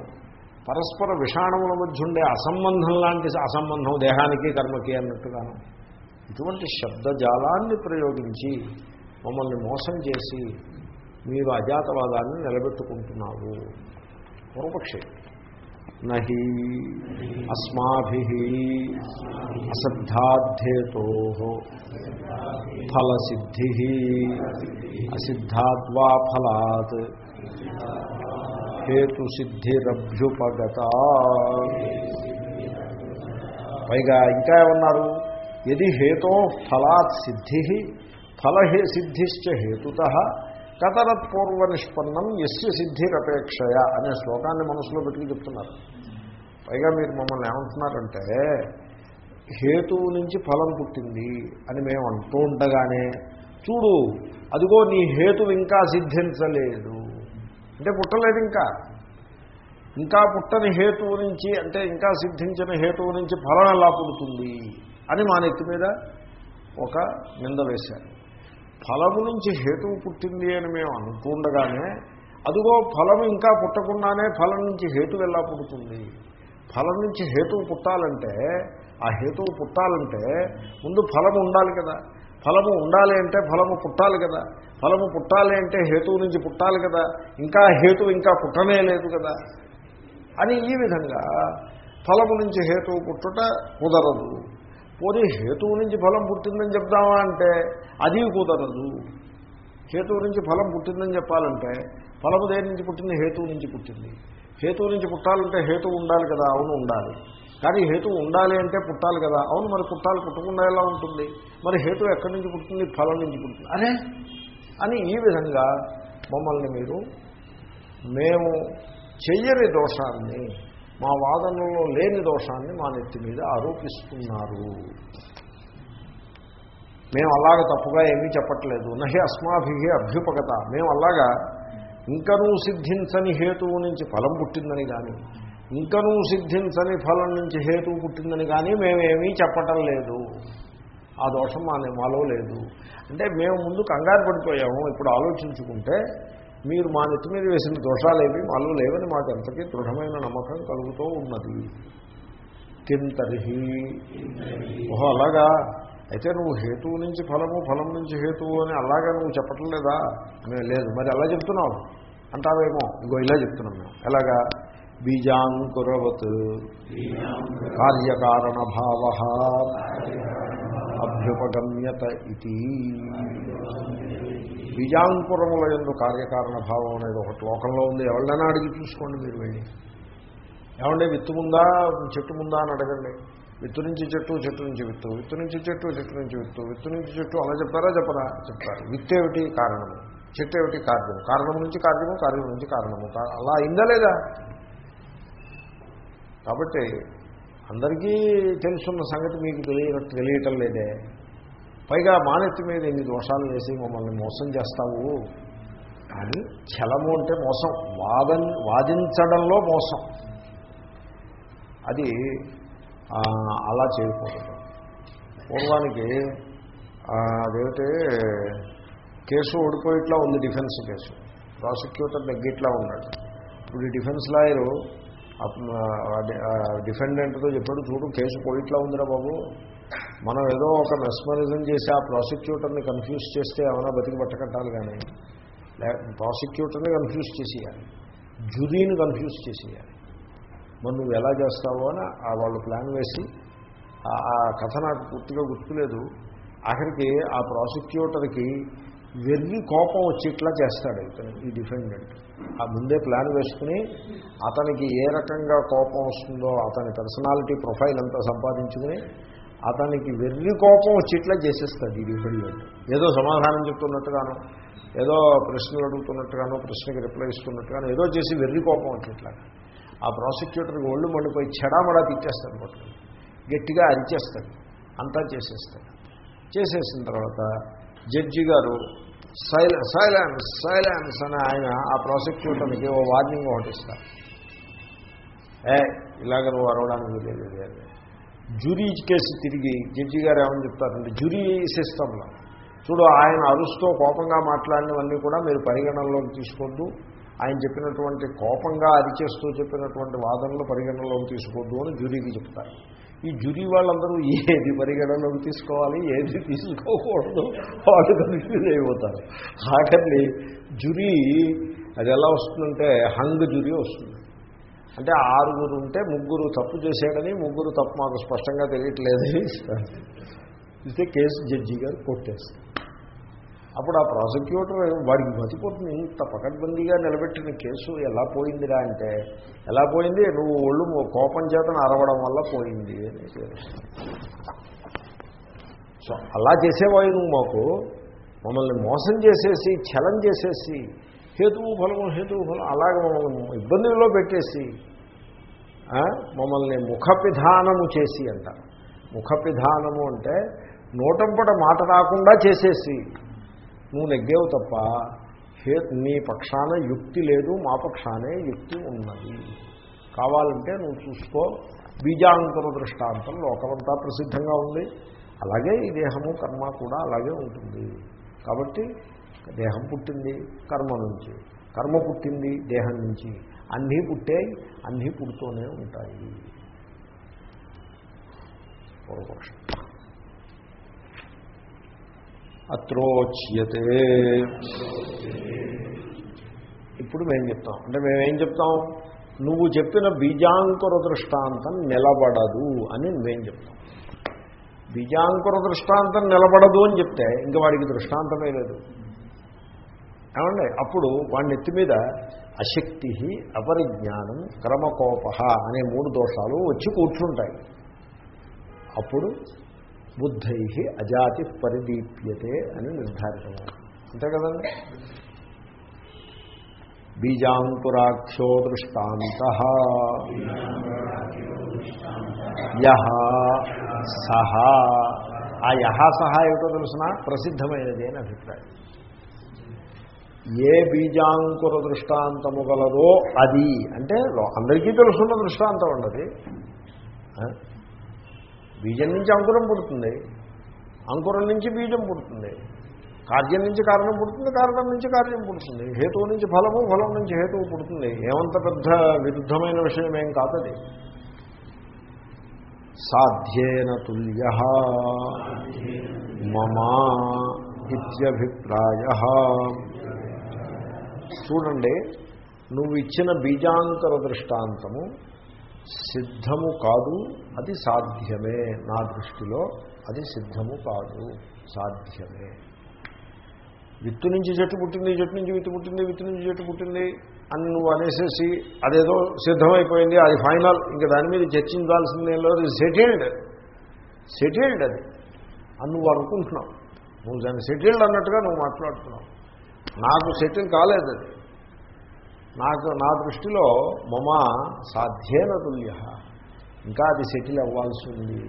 పరస్పర విషాణముల మధ్య ఉండే అసంబంధం లాంటి అసంబంధం దేహానికి కర్మకి అన్నట్టుగాను ఇటువంటి శబ్దజాలాన్ని ప్రయోగించి మమ్మల్ని మోసం చేసి మీరు అజాతవాదాన్ని నిలబెట్టుకుంటున్నావు పూర్వపక్షి. నహి అస్మాభి అసద్ధాద్ధేతో ఫలసిద్ధి అసిద్ధాద్వా ఫలాత్ హేతుసిద్ధిరభ్యుపగత. పైగా ఇంకా ఏమన్నారు? ఎది హేతో ఫలాత్ సిద్ధి ఫలహే సిద్ధిశ్చ హేతుత కథరత్పూర్వ నిష్పన్నం ఎస్య సిద్ధిరపేక్షయ అనే శ్లోకాన్ని మనసులో పెట్టుకు చెప్తున్నారు. పైగా మీరు మమ్మల్ని ఏమంటున్నారంటే హేతువు నుంచి ఫలం పుట్టింది అని మేము అంటూ ఉండగానే చూడు అదిగో నీ హేతు ఇంకా సిద్ధించలేదు. అంటే పుట్టలేదు ఇంకా. ఇంకా పుట్టని హేతువు నుంచి అంటే ఇంకా సిద్ధించిన హేతువు నుంచి ఫలం ఎలా పుడుతుంది అని మా నెత్తి మీద ఒక నింద వేశారు. ఫలము నుంచి హేతువు పుట్టింది అని మేము అనుకుండగానే అదిగో ఫలం ఇంకా పుట్టకుండానే ఫలం నుంచి హేతువు ఎలా పుడుతుంది? ఫలం నుంచి హేతువు పుట్టాలంటే ఆ హేతువు పుట్టాలంటే ముందు ఫలము ఉండాలి కదా. ఫలము ఉండాలి అంటే ఫలము పుట్టాలి కదా. ఫలము పుట్టాలి అంటే హేతువు నుంచి పుట్టాలి కదా. ఇంకా హేతు ఇంకా పుట్టనే లేదు కదా. అని ఈ విధంగా ఫలము నుంచి హేతువు పుట్టుట కుదరదు. పోనీ హేతువు నుంచి ఫలం పుట్టిందని చెప్దామా అంటే అది కుదరదు. హేతువు నుంచి ఫలం పుట్టిందని చెప్పాలంటే ఫలము దేని నుంచి పుట్టింది? హేతువు నుంచి పుట్టింది. హేతువు నుంచి పుట్టాలంటే హేతువు ఉండాలి కదా అవును ఉండాలి. కానీ హేతువు ఉండాలి అంటే పుట్టాలి కదా. అవును మరి పుట్టాలి పుట్టకుండా ఎలా ఉంటుంది? మరి హేతు ఎక్కడి నుంచి పుట్టింది ఫలం నుంచి పుట్టింది అరే! అని ఈ విధంగా మమ్మల్ని మీరు మేము చెయ్యని దోషాన్ని మా వాదనలో లేని దోషాన్ని మా నెత్తి మీద ఆరోపిస్తున్నారు. మేము అలాగ తప్పుగా ఏమీ చెప్పట్లేదు. నహి అస్మాభి అభ్యుపగత. మేము అలాగా ఇంకనూ సిద్ధించని హేతువు నుంచి ఫలం పుట్టిందని కానీ ఇంకనూ సిద్ధించని ఫలం నుంచి హేతువు పుట్టిందని కానీ మేమేమీ చెప్పటం లేదు. ఆ దోషం మానే మాలో లేదు. అంటే మేము ముందు కంగారు పడిపోయాము. ఇప్పుడు ఆలోచించుకుంటే మీరు మా నెత్తి మీద వేసిన దోషాలేవి మాలో లేవని మాకు ఎంతకీ దృఢమైన నమ్మకం కలుగుతూ ఉన్నది. కింతరిహి ఓహో అలాగా? అయితే నువ్వు హేతువు నుంచి ఫలము ఫలం నుంచి హేతువు అని అలాగా నువ్వు చెప్పటం లేదా మేము లేదు. మరి అలా చెప్తున్నావు. అంటావేమో? ఇగో ఇలా చెప్తున్నాం మేము. ఎలాగా? బీజాంకురవత్ కార్యకారణ భావ అభ్యుపగమ్యత ఇది బీజాంకురముల ఎందు కార్యకారణ భావం అనేది ఒకటి లోకంలో ఉంది. ఎవరినైనా అడిగి చూసుకోండి మీరు వెళ్ళి. ఏమంటే విత్తు ముందా చెట్టు ముందా అని అడగండి. విత్తు నుంచి చెట్టు చెట్టు నుంచి విత్తు. విత్తు నుంచి చెట్టు చెట్టు నుంచి విత్తు. విత్తు నుంచి చెట్టు అలా చెప్తారా చెప్పరా? చెప్తారు. విత్తు ఏమిటి కారణము? చెట్టు ఏమిటి కార్యము? కారణం నుంచి కార్యము కార్యం నుంచి కారణము. అలా అయిందా లేదా? కాబట్టి అందరికీ తెలుసున్న సంగతి మీకు తెలియ తెలియటం లేదే. పైగా మానెత్తి మీద ఎన్ని దోషాలు వేసి మమ్మల్ని మోసం చేస్తావు? కానీ చలము అంటే మోసం. వాదన్ వాదించడంలో మోసం. అది అలా చేయకూడదు. పూర్వానికి ఆ, అదేమిటి కేసు ఓడిపోయిట్లా ఉంది డిఫెన్స్ కేసు. ప్రాసిక్యూటర్ నెగ్గిట్లా ఉన్నాడు. ఇప్పుడు డిఫెన్స్ లాయరు డిఫెండెంట్తో చెప్పాడు చూడు కేసు పోయిట్లా ఉందిరా బాబు. మనం ఏదో ఒక మెస్మరిజం చేసి ఆ ప్రాసిక్యూటర్ని కన్ఫ్యూజ్ చేస్తే ఏమైనా బతికి పట్టకట్టాలి కానీ ప్రాసిక్యూటర్ని కన్ఫ్యూజ్ చేసేయాలి. జుదీని కన్ఫ్యూజ్ చేసేయాలి. మరి నువ్వు ఎలా చేస్తావో అని ఆ వాళ్ళు ప్లాన్ వేసి ఆ- ఆ కథ నాకు పూర్తిగా గుర్తులేదు. ఆఖరికి ఆ ప్రాసిక్యూటర్కి వెర్రి కోపం వచ్చేట్లా చేస్తాడు ఇతను ఈ డిఫెండెంట్. ఆ ముందే ప్లాన్ వేసుకుని అతనికి ఏ రకంగా కోపం వస్తుందో అతని పర్సనాలిటీ ప్రొఫైల్ అంతా సంపాదించుకుని అతనికి వెర్రి కోపం వచ్చేట్లా చేసేస్తాడు ఈ డిఫెండెంట్. ఏదో సమాధానం చెప్తున్నట్టుగాను ఏదో ప్రశ్నలు అడుగుతున్నట్టుగాను ప్రశ్నకి రిప్లై ఇస్తున్నట్టుగాను ఏదో చేసి వెర్రి కోపం వచ్చేట్లా ఆ ప్రాసిక్యూటర్కి ఒళ్ళు మండిపోయి చెడామడా తీచ్చేస్తాడు పట్టుకుని. గట్టిగా అరిచేస్తాడు. అంతా చేసేస్తాడు. చేసేసిన తర్వాత జడ్జి గారు సైల సైలెన్స్ సైలెన్స్ అని ఆయన ఆ ప్రాసిక్యూటర్కి ఓ వార్నింగ్ ఒకటి ఇస్తారు. ఏ ఇలాగ నువ్వు అరవడానికి లేదు జ్యూరీ కేసు తిరిగి జడ్జి గారు ఏమని చెప్తారంటే జ్యూరీ సిస్టంలో చూడు ఆయన అరుస్తూ కోపంగా మాట్లాడినవన్నీ కూడా మీరు పరిగణనలోకి తీసుకోవద్దు ఆయన చెప్పినటువంటి కోపంగా అరిచేస్తూ చెప్పినటువంటి వాదనలు పరిగణనలోకి తీసుకోవద్దు అని జ్యూరీకి చెప్తారు. ఈ జురీ వాళ్ళందరూ ఏది పరిగణనలోకి తీసుకోవాలి ఏది తీసుకోకూడదు వాళ్ళు కన్ఫ్యూజ్ అయిపోతారు. ఆఖరి జురీ అది ఎలా వస్తుందంటే హంగ్ జురీ వస్తుంది. అంటే ఆరుగురు ఉంటే ముగ్గురు తప్పు చేశాడని ముగ్గురు తప్పు మాకు స్పష్టంగా తెలియట్లేదని ఇస్తే కేసు జడ్జి గారు కొట్టేస్తారు అప్పుడు ఆ ప్రాసిక్యూటర్ వాడికి మతిపోతుంది ఇంత పకడ్బందీగా నిలబెట్టిన కేసు ఎలా పోయిందిరా అంటే ఎలా పోయింది? నువ్వు ఒళ్ళు కోపం చేతను అరవడం వల్ల పోయింది అని సో అలా చేసేవాయి నువ్వు మాకు. మమ్మల్ని మోసం చేసేసి ఛలం చేసేసి హేతువు ఫలము హేతువు ఫలం అలాగే మమ్మల్ని ఇబ్బందుల్లో పెట్టేసి మమ్మల్ని ముఖపిధానము చేసి అంటారు ముఖపిధానము అంటే నోటంపట మాట రాకుండా చేసేసి నువ్వు నెగ్గావు తప్ప హే నీ పక్షాన యుక్తి లేదు మా పక్షానే యుక్తి ఉన్నది. కావాలంటే నువ్వు చూసుకో. బీజాంకుర దృష్టాంతం లోకమంతా ప్రసిద్ధంగా ఉంది. అలాగే ఈ దేహము కర్మ కూడా అలాగే ఉంటుంది. కాబట్టి దేహం పుట్టింది కర్మ నుంచి. కర్మ పుట్టింది దేహం నుంచి. అన్నీ పుట్టాయి అన్నీ పుడుతూనే ఉంటాయి. పూర్వపక్షం. అత్రోచ్యతే. ఇప్పుడు మేము చెప్తాం. అంటే మేమేం చెప్తాం? నువ్వు చెప్పిన బీజాంకుర దృష్టాంతం నిలబడదు అని మేము చెప్తాం. బీజాంకుర దృష్టాంతం నిలబడదు అని చెప్తే ఇంక వాడికి దృష్టాంతమే లేదు. ఏమండి? అప్పుడు వాడి నెత్తి మీద అశక్తి అపరిజ్ఞానం క్రమకోప అనే మూడు దోషాలు వచ్చి కూర్చుంటాయి. అప్పుడు బుద్ధై అజాతి పరిదీప్యతే అని నిర్ధారితమైంది అంతే కదండి? బీజాంకురాక్షో దృష్టాంత. యహ సహ. ఆ యహ సహ ఏమిటో తెలుసిన? ప్రసిద్ధమైనది అని అభిప్రాయం. ఏ బీజాంకుర దృష్టాంతము గలదో అది. అంటే లో- అందరికీ తెలుసున్న దృష్టాంతం ఉండదు బీజం నుంచి అంకురం పుడుతుంది. అంకురం నుంచి బీజం పుడుతుంది. కార్యం నుంచి కారణం పుడుతుంది కారణం నుంచి కార్యం పుడుతుంది. హేతువు నుంచి ఫలము ఫలం నుంచి హేతువు పుడుతుంది. ఏమంత పెద్ద విరుద్ధమైన విషయం ఏం కాదది సాధ్యేన తుల్య మమా ఇత్యభిప్రాయ. చూడండి నువ్వు ఇచ్చిన బీజాంతర దృష్టాంతము సిద్ధము కాదు అది సాధ్యమే. నా దృష్టిలో అది సిద్ధము కాదు. సాధ్యమే. విత్తు నుంచి చెట్టు పుట్టింది చెట్టు నుంచి విత్తు పుట్టింది విత్తు నుంచి చెట్టు పుట్టింది అని నువ్వు అనేసేసి అదేదో సిద్ధమైపోయింది అది ఫైనల్. ఇంకా దాని మీద చర్చించాల్సిందే లేదు సెటిల్డ్. సెటిల్డ్ అది. అని నువ్వు అనుకుంటున్నావు. నువ్వు దాన్ని సెటిల్డ్ అన్నట్టుగా నువ్వు మాట్లాడుతున్నావు. నాకు సెటిల్ కాలేదు అది. నాకు నా దృష్టిలో మమ సాధ్యేన తుల్య. ఇంకా అది సెటిల్ అవ్వాల్సి ఉంది.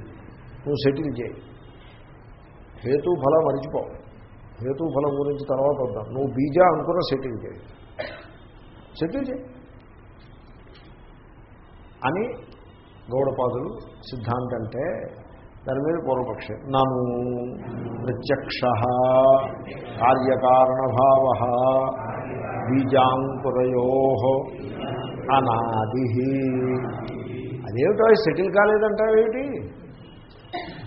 నువ్వు సెటిల్ చేయి. హేతు ఫలం మరిచిపో. హేతు ఫలం గురించి తర్వాత వద్దాం. నువ్వు బీజ అనుకున్న సెటిల్ చేయి. సెటిల్ చేయి. అని గౌడపాదులు సిద్ధాంతం అంటే దాని మీద పూర్వపక్షం. నను ప్రత్యక్ష కార్యకారణభావ బీజాంకురయో అనాది. అదేమిటో సెటిల్ కాలేదంటావేమిటి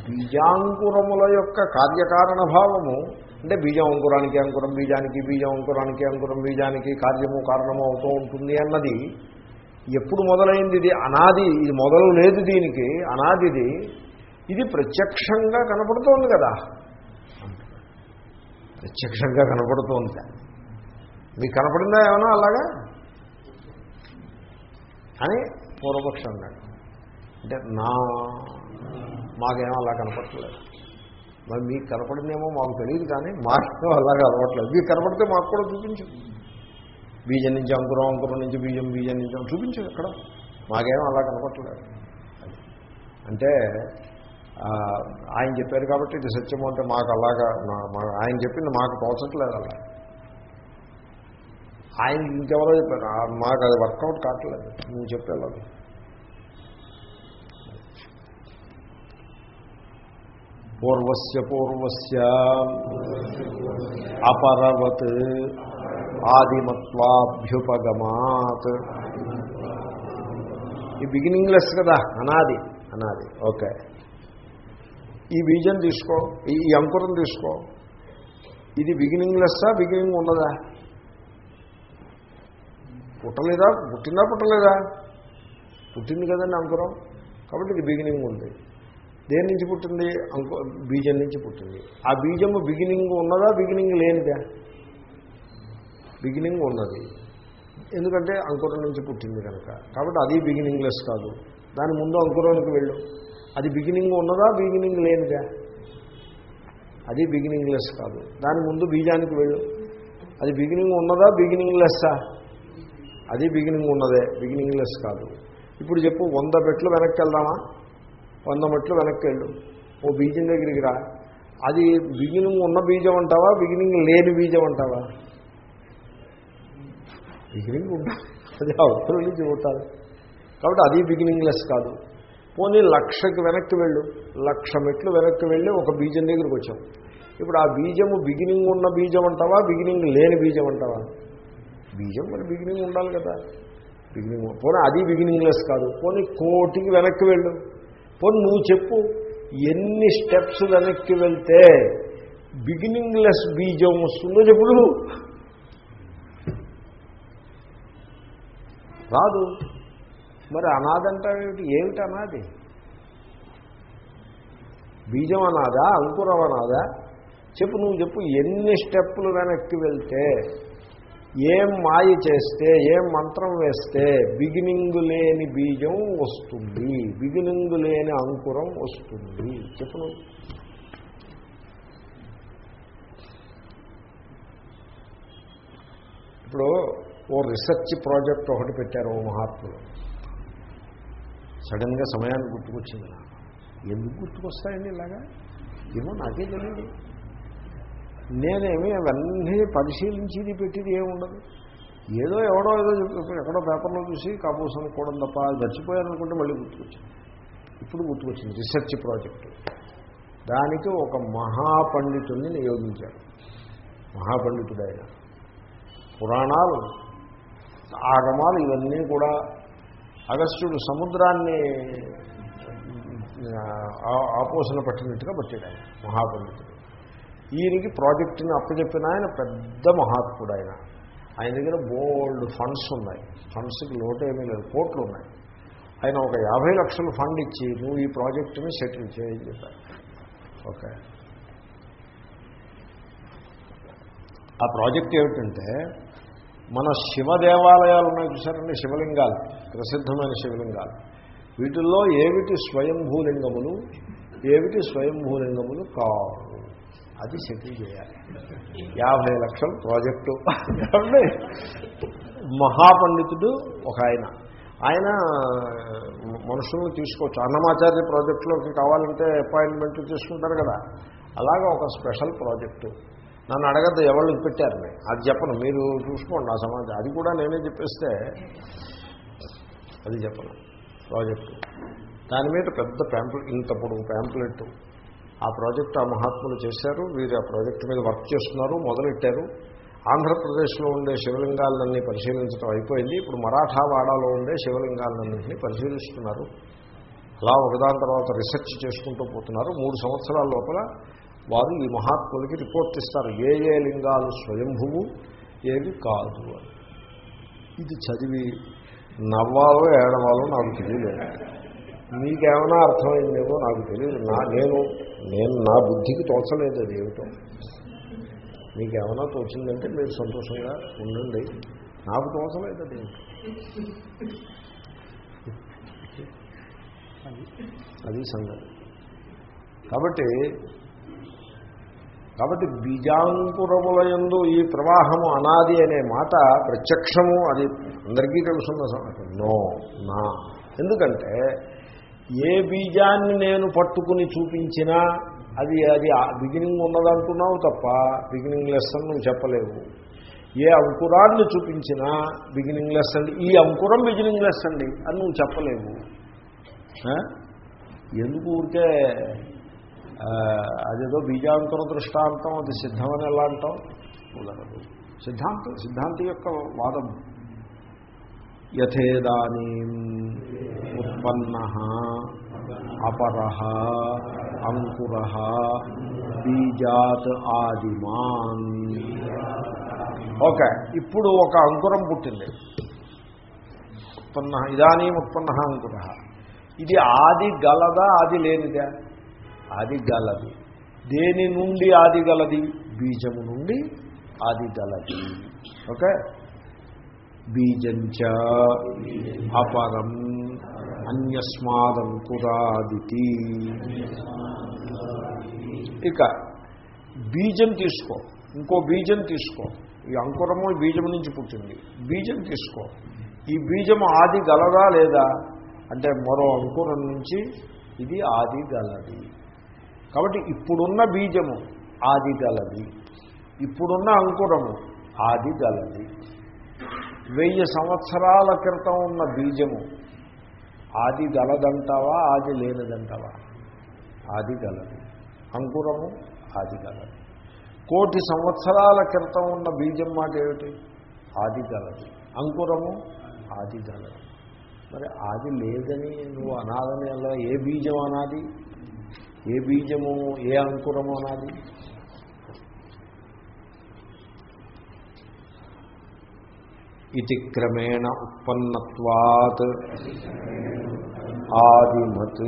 బీజాంకురముల యొక్క కార్యకారణ భావము అంటే బీజం అంకురానికి అంకురం బీజానికి బీజం అంకురానికి అంకురం బీజానికి కార్యము కారణము అవుతూ ఉంటుంది అన్నది ఎప్పుడు మొదలైంది ఇది? అనాది ఇది మొదలు లేదు దీనికి. అనాదిది ఇది ప్రత్యక్షంగా కనపడుతోంది కదా. ప్రత్యక్షంగా కనపడుతోంది. మీకు కనపడిందా ఏమన్నా అలాగా? అని పూర్వపక్షం అన్నాడు. అంటే నా మాకేమో అలా కనపడట్లేదు. మరి మీకు కనపడిందేమో మాకు తెలియదు కానీ మాకేమో అలా కనపడలేదు మీకు కనపడితే మాకు కూడా చూపించు. బీజం నుంచి అంకురం అంకురం నుంచి బీజం బీజం నుంచి చూపించు ఎక్కడ. మాకేమో అలా కనపడలేదు అంటే ఆయన చెప్పారు కాబట్టి ఇది సత్యం అంటే మాకు అలాగా మా- ఆయన చెప్పింది మాకు తోచట్లేదు అలా. ఆయన ఇంకెవరో చెప్పారు మాకు అది వర్కౌట్ కావట్లేదు. నువ్వు చెప్పేలాగా. పూర్వస్య పూర్వస్య అపరవత్ ఆదిమత్వాభ్యుపగమాత్. ఈ బిగినింగ్లెస్ కదా అనాది అనాది ఓకే. ఈ బీజం తీసుకో ఈ అంకురం తీసుకో. ఇది బిగినింగ్లెస్సా బిగినింగ్ ఉండదా పుట్టలేదా? పుట్టిందా పుట్టలేదా? పుట్టింది కదండి అంకురం. కాబట్టి ఇది బిగినింగ్ ఉంది. దేని నుంచి పుట్టింది? అంకు బీజం నుంచి పుట్టింది. ఆ బీజము బిగినింగ్ ఉన్నదా? బిగినింగ్ లేనిదా? బిగినింగ్ ఉన్నది. ఎందుకంటే అంకురం నుంచి పుట్టింది కనుక. కాబట్టి అది బిగినింగ్ లెస్ కాదు. దాని ముందు అంకురానికి వెళ్ళు. అది బిగినింగ్ ఉన్నదా? బిగినింగ్ లేనిదా? అది బిగినింగ్ లెస్ కాదు. దాని ముందు బీజానికి వెళ్ళు. అది బిగినింగ్ ఉన్నదా? బిగినింగ్ లెస్సా అది బిగినింగ్ ఉన్నదే. బిగినింగ్ లెస్ కాదు. ఇప్పుడు చెప్పు వంద పెట్లు వెనక్కి వెళ్దామా? వంద మెట్లు వెనక్కి వెళ్ళు ఓ బీజం దగ్గరికి రా. అది బిగినింగ్ ఉన్న బీజం అంటావా? బిగినింగ్ లేని బీజం అంటావా? బిగినింగ్ ఉండాలి అది అవసరం నుంచి ఉండాలి కాబట్టి అది బిగినింగ్ లెస్ కాదు. పోనీ లక్షకి వెనక్కి వెళ్ళు. లక్ష మెట్లు వెనక్కి వెళ్ళి ఒక బీజం దగ్గరికి వచ్చాం ఇప్పుడు ఆ బీజము బిగినింగ్ ఉన్న బీజం అంటావా? బిగినింగ్ లేని బీజం అంటావా? బీజం మరి బిగినింగ్ ఉండాలి కదా. బిగినింగ్ పోనీ అది బిగినింగ్ లెస్ కాదు. పోనీ కోటికి వెనక్కి వెళ్ళు. పోనీ నువ్వు చెప్పు ఎన్ని స్టెప్స్ వెనక్కి వెళ్తే బిగినింగ్ లెస్ బీజం వస్తుందో చెప్పు. నువ్వు. రాదు. మరి అనాదంటావేమిటి ఏమిటి అనాది? బీజం అనాదా? అంకురం అనాదా? చెప్పు నువ్వు చెప్పు ఎన్ని స్టెప్పులు వెనక్కి వెళ్తే ఏం మాయ చేస్తే ఏం మంత్రం వేస్తే బిగినింగ్ లేని బీజం వస్తుంది. బిగినింగ్ లేని అంకురం వస్తుంది. చెప్పను ఇప్పుడు ఓ రీసెర్చ్ ప్రాజెక్ట్ ఒకటి పెట్టారు ఓ మహాత్ములు. సడన్గా సమయాన్ని గుర్తుకొచ్చింది నాకు. ఎందుకు గుర్తుకొస్తాయండి ఇలాగా? ఏమో నాకే తెలియదు నేనేమి అవన్నీ పరిశీలించింది పెట్టింది ఏముండదు. ఏదో ఎవడో ఏదో ఎక్కడో పేపర్లో చూసి కాపూస్ అనుకోవడం తప్ప చచ్చిపోయారనుకుంటే అనుకుంటే మళ్ళీ గుర్తుకొచ్చింది. ఇప్పుడు గుర్తుకొచ్చింది రీసెర్చ్ ప్రాజెక్టు. దానికి ఒక మహాపండితుడిని నియోగించారు మహాపండితుడు ఆయన పురాణాలు ఆగమాలు ఇవన్నీ కూడా అగస్త్యుడు సముద్రాన్ని ఆ, ఆపోసన పట్టినట్టుగా పట్టాడు ఆయన మహాపండితుడు. ఈయనకి ప్రాజెక్టుని అప్పచెప్పిన ఆయన పెద్ద మహాత్ముడు ఆయన. ఆయన దగ్గర బోల్డ్ ఫండ్స్ ఉన్నాయి. ఫండ్స్కి లోటు ఏమీ లేదు. కోట్లు ఉన్నాయి. ఆయన ఒక యాభై లక్షలు ఫండ్ ఇచ్చి నువ్వు ఈ ప్రాజెక్టుని సెటిల్ చేయని చెప్పారు. ఓకే. ఆ ప్రాజెక్ట్ ఏమిటంటే మన శివ దేవాలయాలు ఉన్నాయి చూసారండి శివలింగాలు ప్రసిద్ధమైన శివలింగాలు. వీటిల్లో ఏమిటి స్వయంభూలింగములు? ఏమిటి స్వయంభూలింగములు? కావు అది సెటిల్ చేయాలి. యాభై లక్షల ప్రాజెక్టు. కాబట్టి మహాపండితుడు ఒక ఆయన. ఆయన మనుషులను తీసుకోవచ్చు. అన్నమాచార్య ప్రాజెక్టులోకి కావాలంటే అపాయింట్మెంట్ తీసుకుంటారు కదా. అలాగా ఒక స్పెషల్ ప్రాజెక్టు. నన్ను అడగద్దు ఎవరికి పెట్టారు? అది చెప్పను. మీరు చూసుకోండి ఆ సమాజం అది కూడా నేనే చెప్పేస్తే అది చెప్పను. ప్రాజెక్టు. దాని మీద పెద్ద ప్యాంప్లెట్ ఇంత పొడుగు ప్యాంప్లెట్ ఆ ప్రాజెక్ట్ ఆ మహాత్ములు చేశారు వీరు ఆ ప్రాజెక్ట్ మీద వర్క్ చేస్తున్నారు మొదలెట్టారు. ఆంధ్రప్రదేశ్లో ఉండే శివలింగాలన్నీ పరిశీలించడం అయిపోయింది. ఇప్పుడు మరాఠావాడాలో ఉండే శివలింగాలన్నింటినీ పరిశీలిస్తున్నారు. అలా ఒకదాని తర్వాత రీసెర్చ్ చేసుకుంటూ పోతున్నారు. మూడు సంవత్సరాల లోపల వారు ఈ మహాత్ములకి రిపోర్ట్ ఇస్తారు. ఏ ఏ లింగాలు స్వయంభువు ఏవి కాదు అని. ఇది చదివి నవ్వాలో ఏడవాలో నాకు తెలియలేదు. మీకేమైనా అర్థమైందేమో నాకు తెలియదు. నా నేను నేను నా బుద్ధికి తోచలేదు అది ఏమిటో. మీకేమైనా తోచిందంటే మీరు సంతోషంగా ఉండండి. నాకు తోచలేదు అది అది సంగతి. కాబట్టి కాబట్టి బీజాంకురముల యందు ఈ ప్రవాహము అనాది అనే మాట ప్రత్యక్షము అది అందరికీ తెలుసున్న సంగతి. నో నా. ఎందుకంటే ఏ బీజాన్ని నేను పట్టుకుని చూపించినా అది అది బిగినింగ్ ఉన్నదంటున్నావు తప్ప బిగినింగ్ లెస్ అని నువ్వు చెప్పలేవు. ఏ అంకురాన్ని చూపించినా బిగినింగ్ లెస్ అండి ఈ అంకురం బిగినింగ్ లెస్ అండి అని నువ్వు చెప్పలేవు. ఎందుకు ఊరికే అదేదో బీజాంకుర దృష్టాంతం అది సిద్ధమని ఎలా అంటాం సిద్ధాంతం సిద్ధాంతి యొక్క వాదం. యథేదానీ ఉత్పన్న అపర అంకుర బీజాత్ ఆదిమాన్. ఓకే ఇప్పుడు ఒక అంకురం పుట్టింది. ఉత్పన్న ఇదానీ ఉత్పన్న అంకుర ఇది ఆది గలదా ఆది లేనిదా? ఆది గలది. దేని నుండి ఆది గలది? బీజము నుండి ఆది గలది. ఓకే? బీజంచ అపరం. అన్యస్మాదంకురాదితి ఇక బీజం తీసుకో ఇంకో బీజం తీసుకో. ఈ అంకురము ఈ బీజం నుంచి పుట్టింది. బీజం తీసుకో. ఈ బీజం ఆది గలదా లేదా? అంటే మరో అంకురం నుంచి ఇది ఆది గలది. కాబట్టి ఇప్పుడున్న బీజము ఆది గలది. ఇప్పుడున్న అంకురము ఆది గలది. వెయ్యి సంవత్సరాల క్రితం ఉన్న బీజము ఆది గలదంటావా ఆది లేనిదంటావా? ఆది గలది. అంకురము ఆది గలది. కోటి సంవత్సరాల క్రితం ఉన్న బీజం మాట ఏమిటి ఆది గలది. అంకురము ఆది గలది. మరి ఆది లేదని నువ్వు అనాదని అలా ఏ బీజం అనాది? ఏ బీజము ఏ అంకురము అనాది? ఇది క్రమేణ ఉత్పన్నత్వాత్ ఆదిమత్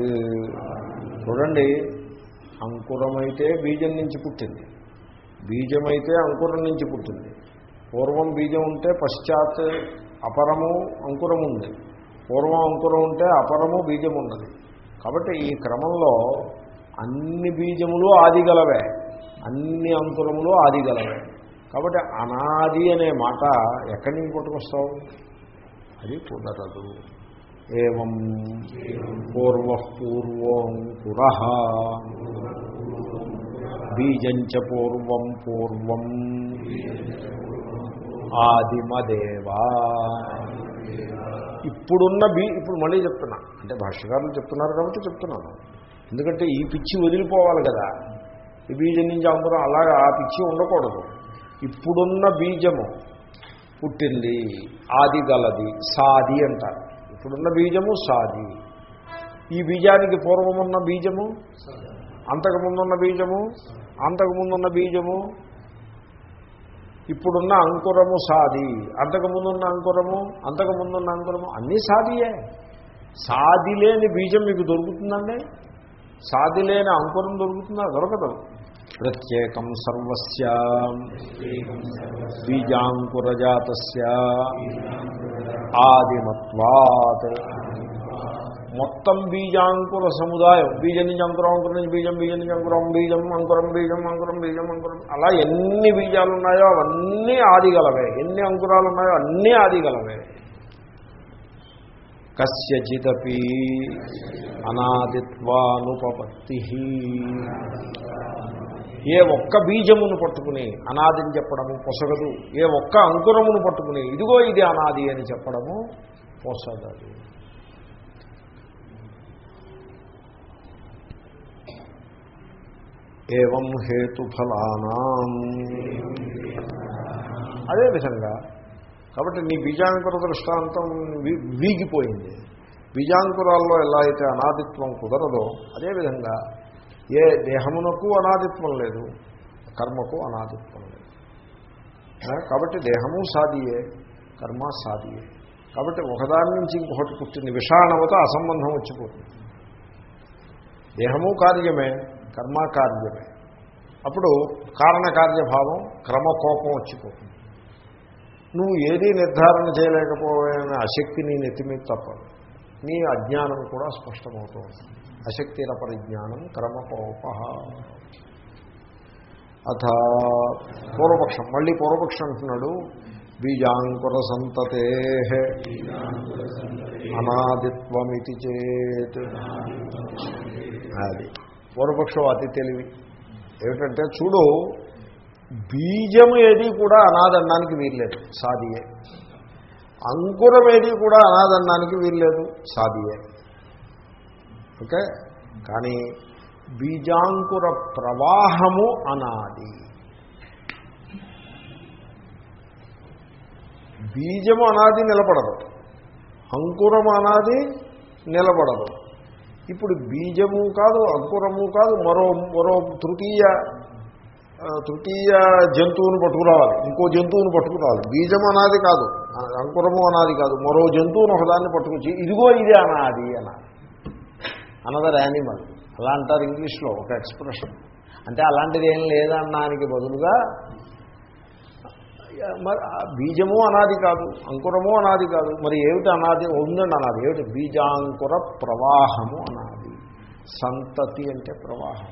చూడండి అంకురమైతే బీజం నుంచి పుట్టింది. బీజమైతే అంకురం నుంచి పుట్టింది. పూర్వం బీజం ఉంటే పశ్చాత్ అపరము అంకురం ఉంది. పూర్వం అంకురం ఉంటే అపరము బీజం ఉన్నది. కాబట్టి ఈ క్రమంలో అన్ని బీజములు ఆదిగలవే. అన్ని అంకురములు ఆదిగలవే. కాబట్టి అనాది అనే మాట ఎక్కడి నుంచి పుట్టుకొస్తావు? అది కుదరదు ఏం పూర్వ పుర బీజంచ పూర్వం పూర్వం ఆదిమదేవా. ఇప్పుడున్న బీ ఇప్పుడు మళ్ళీ చెప్తున్నా. అంటే భాష్యకారులు చెప్తున్నారు కాబట్టి చెప్తున్నాను. ఎందుకంటే ఈ పిచ్చి వదిలిపోవాలి కదా. ఈ బీజం నుంచి అందరం అలాగా ఆ పిచ్చి ఉండకూడదు. ఇప్పుడున్న బీజము పుట్టింది ఆది గలది సాది అంటారు. ఇప్పుడున్న బీజము సాది. ఈ బీజానికి పూర్వమున్న బీజము అంతకుముందున్న బీజము అంతకుముందున్న బీజము ఇప్పుడున్న అంకురము సాది అంతకుముందున్న అంకురము అంతకుముందున్న అంకురము అన్నీ సాదియే. సాది లేని బీజం మీకు దొరుకుతుందండి? సాది లేని అంకురం దొరుకుతుందా? దొరకదు. ప్రత్యేకం సర్వస్య. బీజాంకురజాత ఆదిమత్వాత్. మొత్తం బీజాంకుర సముదాయం. బీజం నుంచి అంకురం అంకురం నుంచి బీజం బీజం నుంచి అంకురం బీజం అంకురం బీజం అంకురం బీజం అంకురం. అలా ఎన్ని బీజాలు ఉన్నాయో అవన్నీ ఆదిగలవే. ఎన్ని అంకురాలు ఉన్నాయో అన్నీ ఆదిగలవే. కస్యచిదపి అనాదిత్వానుపపత్తి. ఏ ఒక్క బీజమును పట్టుకుని అనాదిని చెప్పడము పొసగదు. ఏ ఒక్క అంకురమును పట్టుకుని ఇదిగో ఇది అనాది అని చెప్పడము పొసగదు. ఏవం హేతుఫలానా అదేవిధంగా కాబట్టి నీ బీజాంకుర దృష్టాంతం వీగిపోయింది. బీజాంకురాల్లో ఎలా అయితే అనాదిత్వం కుదరదో అదేవిధంగా ఏ దేహమునకు అనాదిత్వం లేదు కర్మకు అనాదిత్వం లేదు. కాబట్టి దేహము సాదియే కర్మ సాదియే కాబట్టి ఒకదాని నుంచి ఇంకొకటి పుట్టింది విషాణవత అసంబంధం వచ్చిపోతుంది. దేహము కార్యమే కర్మ కార్యమే. అప్పుడు కారణకార్యభావం క్రమకోపం వచ్చిపోతుంది. నువ్వు ఏదీ నిర్ధారణ చేయలేకపోయిన అశక్తి నీ నెత్తి తప్ప నీ అజ్ఞానం కూడా స్పష్టమవుతూ ఉంటుంది. అశక్తిర పరిజ్ఞానం క్రమకోప. అథ పూర్వపక్షం మళ్ళీ పూర్వపక్షం అంటున్నాడు. బీజాంకుర సంతతే అనాదిత్వమితి చేత్. అది. పూర్వపక్షం అతి తెలివి. ఏమిటంటే చూడు బీజం ఏది కూడా అనాదనడానికి వీల్లేదు సాదియే అంకురం ఏది కూడా అనాదనడానికి వీల్లేదు సాదియే ఓకే? కానీ బీజాంకుర ప్రవాహము అనాది. బీజము అనాది నిలబడదు. అంకురం అనాది నిలబడదు. ఇప్పుడు బీజము కాదు అంకురము కాదు మరో మరో తృతీయ తృతీయ జంతువును పట్టుకురావాలి. ఇంకో జంతువును పట్టుకురావాలి. బీజం అనాది కాదు అంకురము అనాది కాదు మరో జంతువును ఒకదాన్ని పట్టుకొచ్చి ఇదిగో ఇదే అనాది అనాది అనదర్ యానిమల్ అలా అంటారు ఇంగ్లీష్లో ఒక ఎక్స్ప్రెషన్ అంటే అలాంటిది ఏం లేదన్నానికి బదులుగా మరి బీజము అనాది కాదు అంకురము అనాది కాదు. మరి ఏమిటి అనాది? ఉందండి అనాది. ఏమిటి? బీజాంకుర ప్రవాహము అనాది. సంతతి అంటే ప్రవాహం.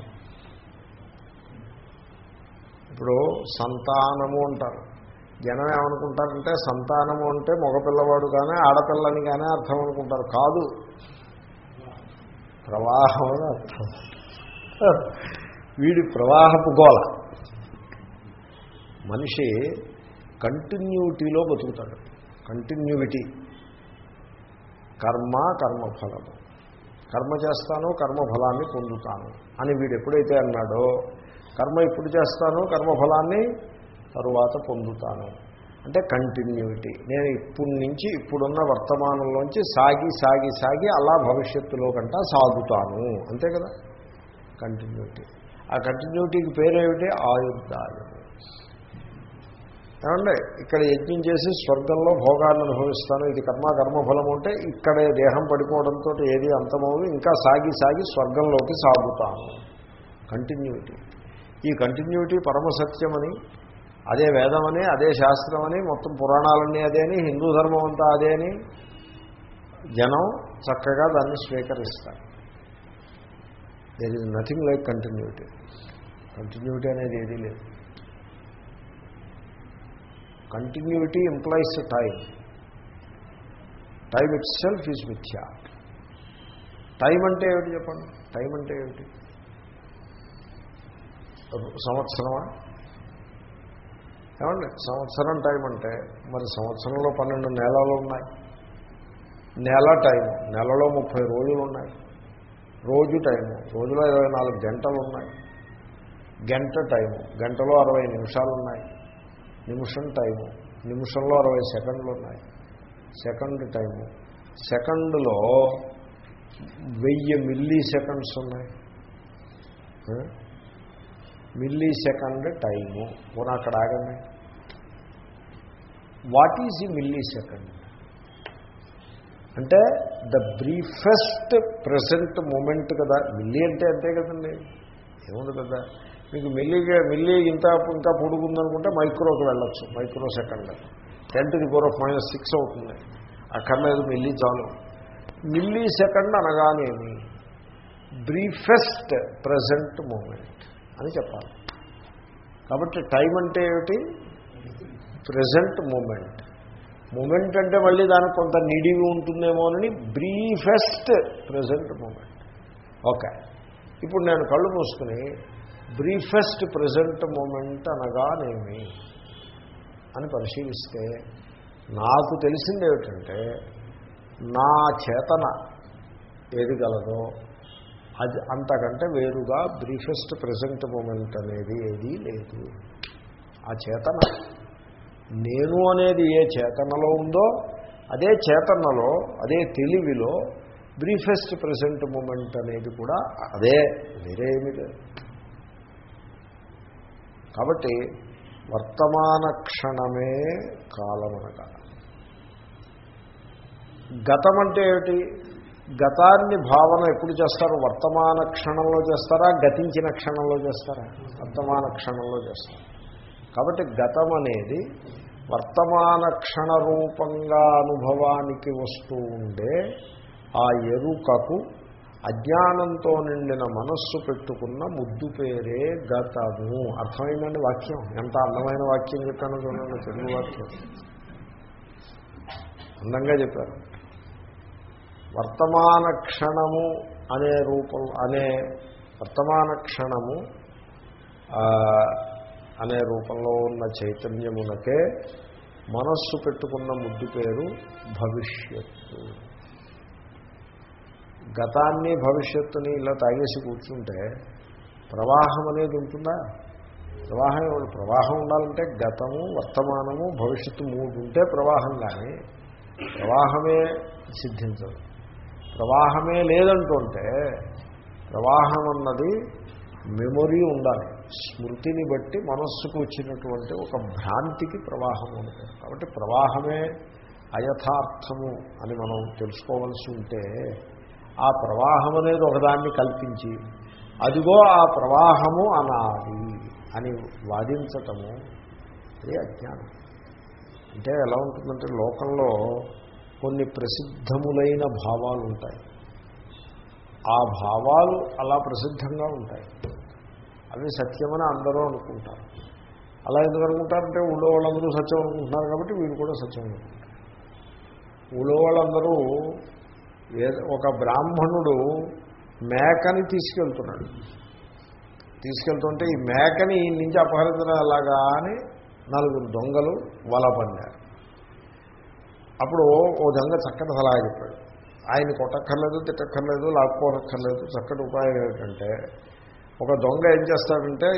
ఇప్పుడు సంతానము అంటారు. జనం ఏమనుకుంటారంటే సంతానము అంటే మగపిల్లవాడు కానీ ఆడపిల్లని కానీ అర్థం అనుకుంటారు. కాదు. ప్రవాహం అని అర్థం. వీడి ప్రవాహపు గోళ మనిషి కంటిన్యూటీలో బతుకుతాడు. కంటిన్యూటీ. కర్మ కర్మఫలము. కర్మ చేస్తాను కర్మఫలాన్ని పొందుతాను అని వీడు ఎప్పుడైతే అన్నాడో కర్మ ఇప్పుడు చేస్తాను కర్మఫలాన్ని తరువాత పొందుతాను. అంటే కంటిన్యూటీ నేను ఇప్పటి నుంచి ఇప్పుడున్న వర్తమానంలోంచి సాగి సాగి సాగి అలా భవిష్యత్తులో కంట సాగుతాను. అంతే కదా? కంటిన్యూటీ ఆ కంటిన్యూటీకి పేరేమిటి? ఆయుర్దాయము. ఏమండి? ఇక్కడ యజ్ఞం చేసి స్వర్గంలో భోగాన్ని అనుభవిస్తాను. ఇది కర్మ కర్మఫలం అంటే ఇక్కడే దేహం పడిపోవడంతో ఏది అంతమవు ఇంకా సాగి సాగి స్వర్గంలోకి సాగుతాను. కంటిన్యూటీ ఈ కంటిన్యూటీ పరమసత్యమని అదే వేదమని అదే శాస్త్రమని మొత్తం పురాణాలన్నీ అదే అని హిందూ ధర్మం అంతా అదే అని జనం చక్కగా దాన్ని స్వీకరిస్తారు. There is nothing like continuity continuity అనేది ఏదీ లేదు. Continuity implies time time itself is మిథ్యా టైం అంటే ఏమిటి చెప్పండి? టైం అంటే ఏమిటి? సంవత్సరమా? ఏమండి సంవత్సరం టైం అంటే మరి సంవత్సరంలో పన్నెండు నెలలు ఉన్నాయి. నెల టైం నెలలో ముప్పై రోజులు ఉన్నాయి. రోజు టైము రోజులో ఇరవై నాలుగు గంటలు ఉన్నాయి. గంట టైము గంటలో అరవై నిమిషాలు ఉన్నాయి. నిమిషం టైము నిమిషంలో అరవై సెకండ్లు ఉన్నాయి. సెకండ్ టైము సెకండ్లో వెయ్యి మిల్లీ సెకండ్స్ ఉన్నాయి. Millisecond time. పోనీ అక్కడ ఆగండి. వాట్ ఈజ్ ఈ మిల్లీ సెకండ్ అంటే ద బ్రీఫెస్ట్ ప్రజెంట్ మూమెంట్ కదా. మిల్లీ అంటే అంతే కదండి. ఏముంది కదా? మీకు మిల్లీగా మిల్లీ ఇంత ఇంకా పొడుగుందనుకుంటే మైక్రోకి వెళ్ళొచ్చు. Micro second ten to the power of minus six అవుతుంది. అక్కర్లేదు మిల్లీ చాలు. మిల్లీ సెకండ్ అనగానేమి? Briefest present moment. అని చెప్పాలి. కాబట్టి టైం అంటే ఏమిటి? Present moment. మూమెంట్ అంటే మళ్ళీ దానికి కొంత నిడివి ఉంటుందేమోనని బ్రీఫెస్ట్ ప్రజెంట్ మూమెంట్. ఓకే. ఇప్పుడు నేను కళ్ళు మూసుకుని బ్రీఫెస్ట్ ప్రజెంట్ మూమెంట్ అనగానేమి అని పరిశీలిస్తే నాకు తెలిసింది ఏమిటంటే నా చేతన ఏది గలదో అది అంతకంటే వేరుగా బ్రీఫెస్ట్ ప్రజెంట్ మూమెంట్ అనేది ఏదీ లేదు. ఆ చేతన. నేను అనేది ఏ చేతనలో ఉందో అదే చేతనలో అదే తెలివిలో బ్రీఫెస్ట్ ప్రజెంట్ మూమెంట్ అనేది కూడా అదే వేరేమి లేదు. కాబట్టి వర్తమాన క్షణమే కాలమనగా. గతం అంటే ఏమిటి? గతాన్ని భావన ఎప్పుడు చేస్తారు? వర్తమాన క్షణంలో చేస్తారా? గతించిన క్షణంలో చేస్తారా? వర్తమాన క్షణంలో చేస్తారు? కాబట్టి గతం అనేది వర్తమాన క్షణ రూపంగా అనుభవానికి వస్తూ ఉండే ఆ ఎరుకకు అజ్ఞానంతో నిండిన మనస్సు పెట్టుకున్న ముద్దు పేరే గతము. అర్థమైందండి వాక్యం? ఎంత అందమైన వాక్యం చెప్పాను చూడండి తెలుగు వాక్యం. అందంగా చెప్పారు. వర్తమాన క్షణము అనే రూపం అనే వర్తమాన క్షణము అనే రూపంలో ఉన్న చైతన్యమునకే మనస్సు పెట్టుకున్న ముద్దు పేరు భవిష్యత్తు. గతాన్ని భవిష్యత్తుని ఇలా తాగేసి కూర్చుంటే ప్రవాహం అనేది ఉంటుందా? ప్రవాహం ప్రవాహం ఉండాలంటే గతము వర్తమానము భవిష్యత్తు మూడు ఉంటే ప్రవాహం కానీ ప్రవాహమే సిద్ధించదు. ప్రవాహమే లేదంటుంటే ప్రవాహం అన్నది మెమొరీ ఉండాలి. స్మృతిని బట్టి మనస్సుకు వచ్చినటువంటి ఒక భ్రాంతికి ప్రవాహం ఉంటుంది. కాబట్టి ప్రవాహమే అయథార్థము అని మనం తెలుసుకోవాల్సి ఉంటే ఆ ప్రవాహం అనేది ఒకదాన్ని కల్పించి అదిగో ఆ ప్రవాహము అనాది అని వాదించటము అది అజ్ఞానం. అంటే ఎలా ఉంటుందంటే లోకంలో కొన్ని ప్రసిద్ధములైన భావాలు ఉంటాయి ఆ భావాలు అలా ప్రసిద్ధంగా ఉంటాయి. అవి సత్యమని అందరూ అనుకుంటారు. అలా ఎందుకు అనుకుంటారంటే ఊళ్ళో వాళ్ళందరూ సత్యం అనుకుంటున్నారు కాబట్టి వీళ్ళు కూడా సత్యం అనుకుంటారు. ఊళ్ళో వాళ్ళందరూ ఒక బ్రాహ్మణుడు మేకని తీసుకెళ్తున్నాడు. తీసుకెళ్తుంటే ఈ మేకని నుంచి అపహరించడం ఎలాగా అని నలుగురు దొంగలు వల అప్పుడు ఓ దొంగ చక్కటి సలహా చెప్పాడు. ఆయన కొట్టక్కర్లేదు తిట్టక్కర్లేదు లాక్కోనక్కర్లేదు. చక్కటి ఉపాయం ఏంటంటే ఒక దొంగ ఏం చేస్తాడంటే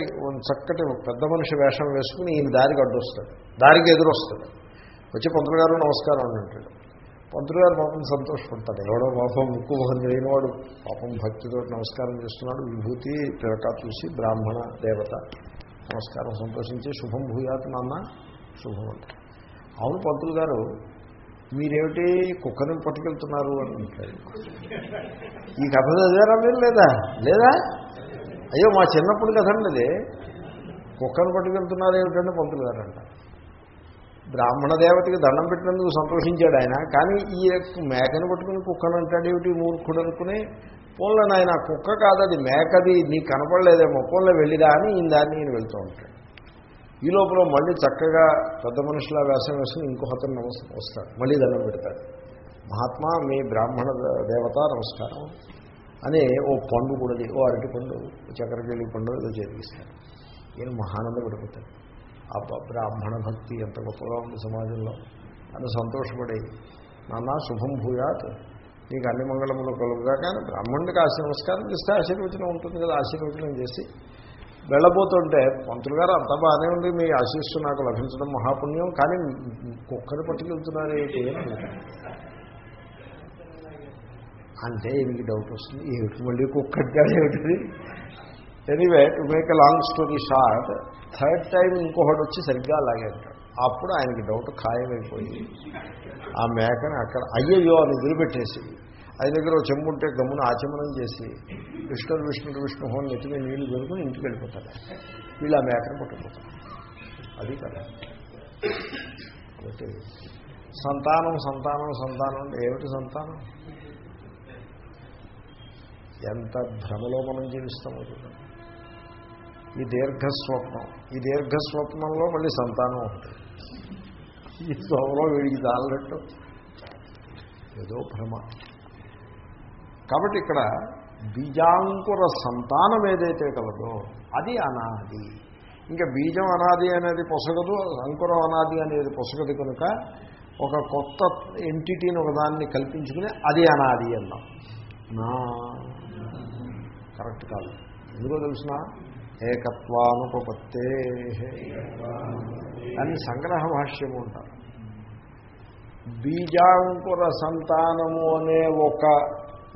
చక్కటి పెద్ద మనిషి వేషం వేసుకుని ఈయన దారికి అడ్డొస్తాడు. దారికి ఎదురొస్తాడు. వచ్చి పంతులు గారు నమస్కారం అని అంటాడు. పంతులు గారు పాపం సంతోషపడతాడు. ఎవడో పాపం ముక్కు మొహం లేనివాడు పాపం భక్తితో నమస్కారం చేస్తున్నాడు. విభూతి తిరకా చూసి బ్రాహ్మణ దేవత నమస్కారం సంతోషించి శుభం భూయాత్ నాన్న శుభం అవును పంతులు గారు మీరేమిటి కుక్కని పట్టుకెళ్తున్నారు అని అంటారు. ఈ కథ చదివారా మీరు లేదా? లేదా? అయ్యో మా చిన్నప్పుడు కథ అండి అది కుక్కను పట్టుకెళ్తున్నారు ఏమిటంటే పంతులు గారు బ్రాహ్మణ దేవతకి దండం పెట్టినందుకు సంతోషించాడు ఆయన కానీ ఈ మేకను పట్టుకుని కుక్కను అంటాడు ఏమిటి మూర్ఖుడు అనుకుని పోన్లో నాయన కుక్క కాదది మేకది నీకు కనపడలేదేమో పోన్లో వెళ్ళిదా అని ఈయన దాన్ని నేను వెళ్తూ ఉంటాడు. ఈ లోపల మళ్ళీ చక్కగా పెద్ద మనుషుల వ్యాసం వేసుకుని ఇంకొకతను నమస్ వస్తాడు. మళ్ళీ దండం పెడతాడు. మహాత్మా మీ బ్రాహ్మణ దేవత నమస్కారం అని ఓ పండు కూడా ఓ అరటి పండు చక్రకేళి పండు ఏదో చేపిస్తాడు. ఈయన మహానంద పడిపోతాడు. ఆ బ్రాహ్మణ భక్తి ఎంత గొప్పగా ఉంది సమాజంలో. అని సంతోషపడి నాన్న శుభం భూయాత్. నీకు అన్ని మంగళములు కలుగుగా కానీ బ్రాహ్మణుడికి ఆశీర్వస్కారం నమస్కారం ఆశీర్వచనం ఉంటుంది కదా ఆశీర్వచనం చేసి వెళ్ళబోతుంటే పంతులు గారు అంతా బాగానే ఉంది మీ ఆశీస్సు నాకు లభించడం మహాపుణ్యం కానీ కుక్కని పట్టుకెళ్తున్నారు ఏంటి? అంటే ఈయనకి డౌట్ వస్తుంది? ఏమిటి మళ్ళీ కుక్క అంటాడు ఏమిటిది? Anyway to make a long story short third time ఇంకొకటి వచ్చి సరిగ్గా అలాగే అంటాడు. అప్పుడు ఆయనకి డౌట్ ఖాయమైపోయింది. ఆ మేకని అక్కడ అయ్యయ్యో అని వదిలిపెట్టేసి ఆయన దగ్గర ఒక చెంబుంటే గమ్మున ఆచమనం చేసి కృష్ణుడు విష్ణుడు విష్ణు హోన్ నెత్తి నీళ్ళు దొరుకుని ఇంటికి వెళ్ళిపోతారు. వీళ్ళు ఆ మేకను పట్టుకుపోతారు. అది కదా కాబట్టి సంతానం సంతానం సంతానం ఏమిటి సంతానం? ఎంత భ్రమలో మనం జీవిస్తామో చూడండి. ఈ దీర్ఘస్వప్నం. ఈ దీర్ఘస్వప్నంలో మళ్ళీ సంతానం ఉంటుంది. ఈ స్వప్నంలో వీడికి దాలనట్టు ఏదో భ్రమ. కాబట్టి ఇక్కడ బీజాంకుర సంతానం ఏదైతే కలదో అది అనాది. ఇంకా బీజం అనాది అనేది పొసగదు అంకురం అనాది అనేది పొసగదు కనుక ఒక కొత్త ఎంటిటీని ఒకదాన్ని కల్పించుకుని అది అనాది అన్నాం. నా. కరెక్ట్ కాదు. ఎందుకో తెలిసిన? ఏకత్వానుపత్తే అని సంగ్రహ భాష్యము అంటారు. బీజాంకుర సంతానము అనే ఒక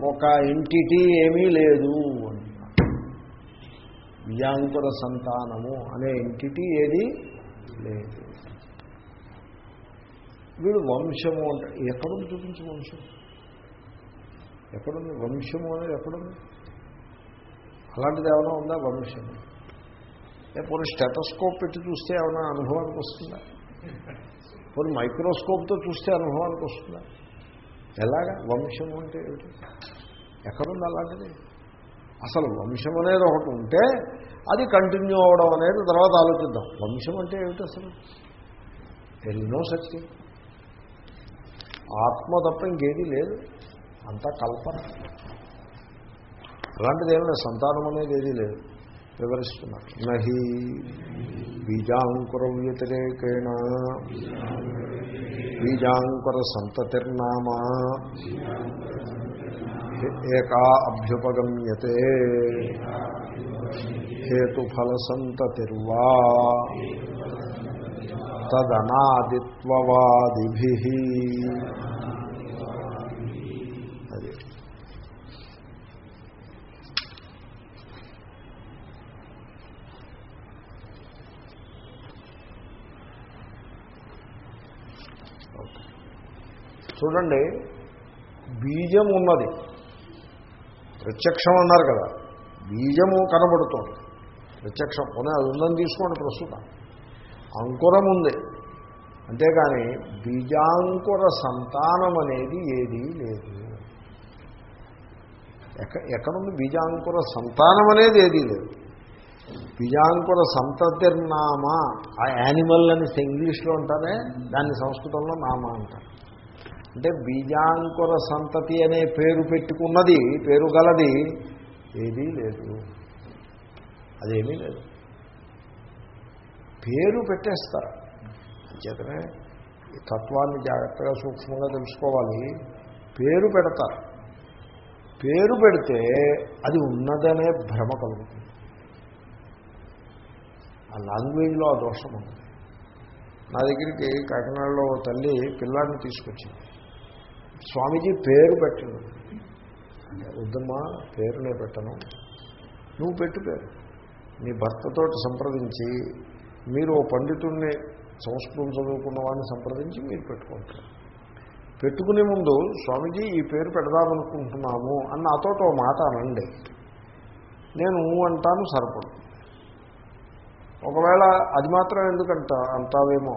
ఒక ఎంటిటీ ఏమీ లేదు అంటున్నారు సంతానము అనే ఎంటిటీ ఏది లేదు. వీడు వంశము అంటే ఎక్కడుంది చూపించు వంశం? ఎక్కడుంది? వంశము అనేది ఎక్కడుంది? అలాంటిది ఏమైనా ఉందా వంశము? పోనీ స్టెటస్కోప్ పెట్టి చూస్తే ఏమైనా అనుభవానికి వస్తుందా? పోనీ మైక్రోస్కోప్తో చూస్తే అనుభవానికి వస్తుందా? ఎలాగా? వంశము అంటే ఏమిటి? ఎక్కడుంది అలాంటిది? అసలు వంశం అనేది ఒకటి ఉంటే అది కంటిన్యూ అవడం అనేది తర్వాత ఆలోచిద్దాం. వంశం అంటే ఏమిటి అసలు? ఎన్నో శక్తి ఆత్మ తప్ప ఇంకేదీ లేదు. అంతా కల్పన. అలాంటిది ఏం లేదు సంతానం అనేది ఏదీ లేదు. వివరిస్తున్నారు నహి బీజాంకుర వ్యతిరేకేణ బీజాంకుర సంతతిర్నామా. ఏకా అభ్యుపగమ్యతే. హేతుఫలసంతతిర్వా. తదనాదిత్వవాదిభి. అది. చూడండి బీజం ఉన్నది. ప్రత్యక్షం అన్నారు కదా. బీజము కనబడుతోంది. ప్రత్యక్షం. పోనీ అది ఉందని తీసుకోండి ప్రస్తుతం. అంకురం ఉంది. అంతేగాని బీజాంకుర సంతానం అనేది ఏదీ లేదు. ఎక్క ఎక్కడుంది? బీజాంకుర సంతానం అనేది ఏదీ లేదు. బీజాంకుర సంతతిర్నామ. ఆ యానిమల్ అని ఇంగ్లీష్లో ఉంటారే దాన్ని సంస్కృతంలో నామ అంటారు. అంటే బీజాంకుర సంతతి అనే పేరు పెట్టుకున్నది పేరు గలది ఏదీ లేదు. అదేమీ లేదు. పేరు పెట్టేస్తారు. అంచేతనే ఈ తత్వాన్ని జాగ్రత్తగా సూక్ష్మంగా తెలుసుకోవాలి. పేరు పెడతారు. పేరు పెడితే అది ఉన్నదనే భ్రమ కలుగుతుంది. ఆ లాంగ్వేజ్లో ఆ దోషం ఉంది నా దగ్గరికి కాకినాడలో తల్లి పిల్లాన్ని తీసుకొచ్చింది. స్వామీజీ పేరు పెట్టను. అంటే వద్దమ్మా పేరు నేను పెట్టను. నువ్వు పెట్టు పేరు. నీ భర్తతోటి సంప్రదించి మీరు ఓ పండితుడిని సంస్కృతం చదువుకున్న వాడిని సంప్రదించి మీరు పెట్టుకుంటారు పెట్టుకునే ముందు స్వామీజీ ఈ పేరు పెడదామనుకుంటున్నాము అని నాతో ఓ మాట అనండి. నేను అంటాను సరిపడుతుంది ఒకవేళ అది మాత్రం ఎందుకంట అంటావేమో?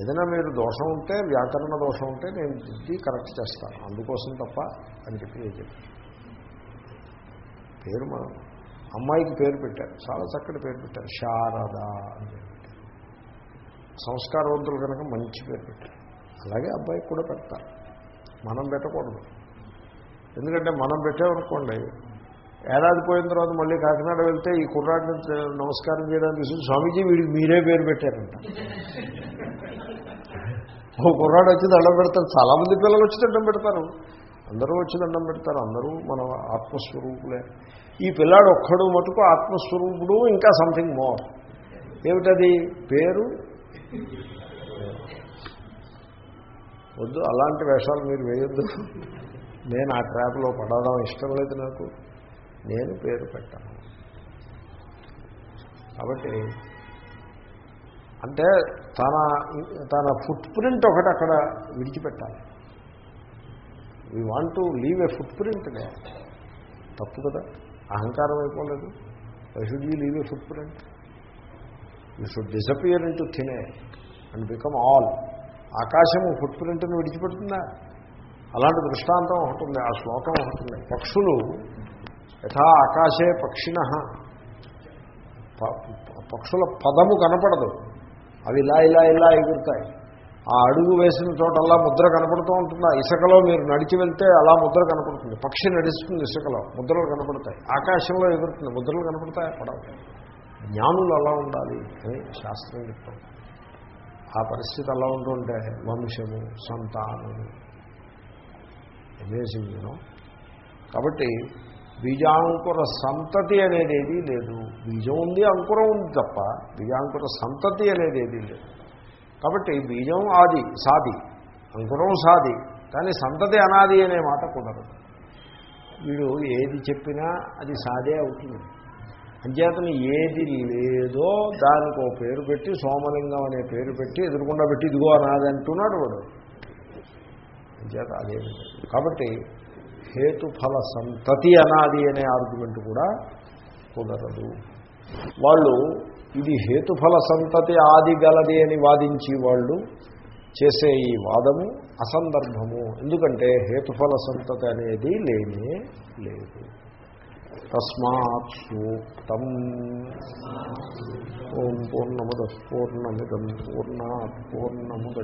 ఏదైనా మీరు దోషం ఉంటే వ్యాకరణ దోషం ఉంటే నేను దిద్ది కరెక్ట్ చేస్తాను. అందుకోసం తప్ప అని చెప్పి నేను చెప్పి పేరు మనం అమ్మాయికి పేరు పెట్టారు. చాలా చక్కటి పేరు పెట్టారు. శారద అని పేరు పెట్టారు. సంస్కారవంతులు కనుక మంచి పేరు పెట్టారు. అలాగే అబ్బాయికి కూడా పెడతారు. మనం పెట్టకూడదు. ఎందుకంటే మనం పెట్టామనుకోండి ఏడాది పోయిన తర్వాత మళ్ళీ కాకినాడ వెళ్తే ఈ కుర్రాడిని నమస్కారం చేయడానికి తీసుకుని స్వామీజీ వీడికి మీరే పేరు పెట్టారంట. ఓ కుర్రాడు వచ్చి దండం పెడతారు చాలామంది పిల్లలు వచ్చి దండం పెడతారు. అందరూ వచ్చి దండం పెడతారు. అందరూ మన ఆత్మస్వరూపులే. ఈ పిల్లాడు ఒక్కడు మటుకు ఆత్మస్వరూపుడు ఇంకా సంథింగ్ మోర్ ఏమిటది? పేరు? వద్దు అలాంటి వేషాలు మీరు వేయొద్దు. నేను ఆ ట్రాప్లో పడడం ఇష్టం లేదు నాకు. నేను పేరు పెట్టాను. కాబట్టి అంటే తన తన ఫుట్ ప్రింట్ ఒకటి అక్కడ విడిచిపెట్టాలి. We want to leave a footprint తప్పు కదా. అహంకారం అయిపోలేదు. Why should you leave a footprint you should disappear into thine and become all ఆకాశము ఫుట్ ప్రింట్ని విడిచిపెడుతుందా? అలాంటి దృష్టాంతం ఒకటి ఉంది. ఆ శ్లోకం ఒకటి ఉంది. పక్షులు యథా ఆకాశే పక్షిణ పక్షుల పదము కనపడదు. అవి ఇలా ఇలా ఇలా ఎగురుతాయి. ఆ అడుగు వేసిన చోటల్లా ముద్ర కనపడుతూ ఉంటుంది? ఆ ఇసుకలో మీరు నడిచి వెళ్తే అలా ముద్ర కనపడుతుంది. పక్షి నడుస్తుంది ఇసుకలో ముద్రలు కనపడతాయి. ఆకాశంలో ఎగురుతుంది ముద్రలు కనపడతాయి? పడవు. జ్ఞానులు అలా ఉండాలి అని శాస్త్రం చెప్తాం ఆ పరిస్థితి అలా ఉంటుంటే వంశము సంతానము అమేజింగ్ యూనో కాబట్టి బీజాంకుర సంతతి అనేది ఏదీ లేదు. బీజం ఉంది అంకురం ఉంది తప్ప బీజాంకుర సంతతి అనేది ఏదీ లేదు. కాబట్టి బీజం ఆది సాది అంకురం సాది కానీ సంతతి అనాది అనే మాట కుదరదు. వీడు ఏది చెప్పినా అది సాదే అవుతుంది. అంచేతను ఏది లేదో దానికి పేరు పెట్టి సోమలింగం అనే పేరు పెట్టి ఎదురుకుండా పెట్టి ఇదిగో అనాది అంటున్నాడు వాడు. అంచేత అదే కాబట్టి హేతుఫల సంతతి అనాది అనే ఆర్గ్యుమెంట్ కూడా కుదరదు. వాళ్ళు ఇది హేతుఫల సంతతి ఆది గలది అని వాదించి వాళ్ళు చేసే ఈ వాదము అసందర్భము. ఎందుకంటే హేతుఫల సంతతి అనేది లేనే లేదు. తస్మాత్ సూక్తం. ఓం పూర్ణముద పూర్ణమిదం పూర్ణా పూర్ణముద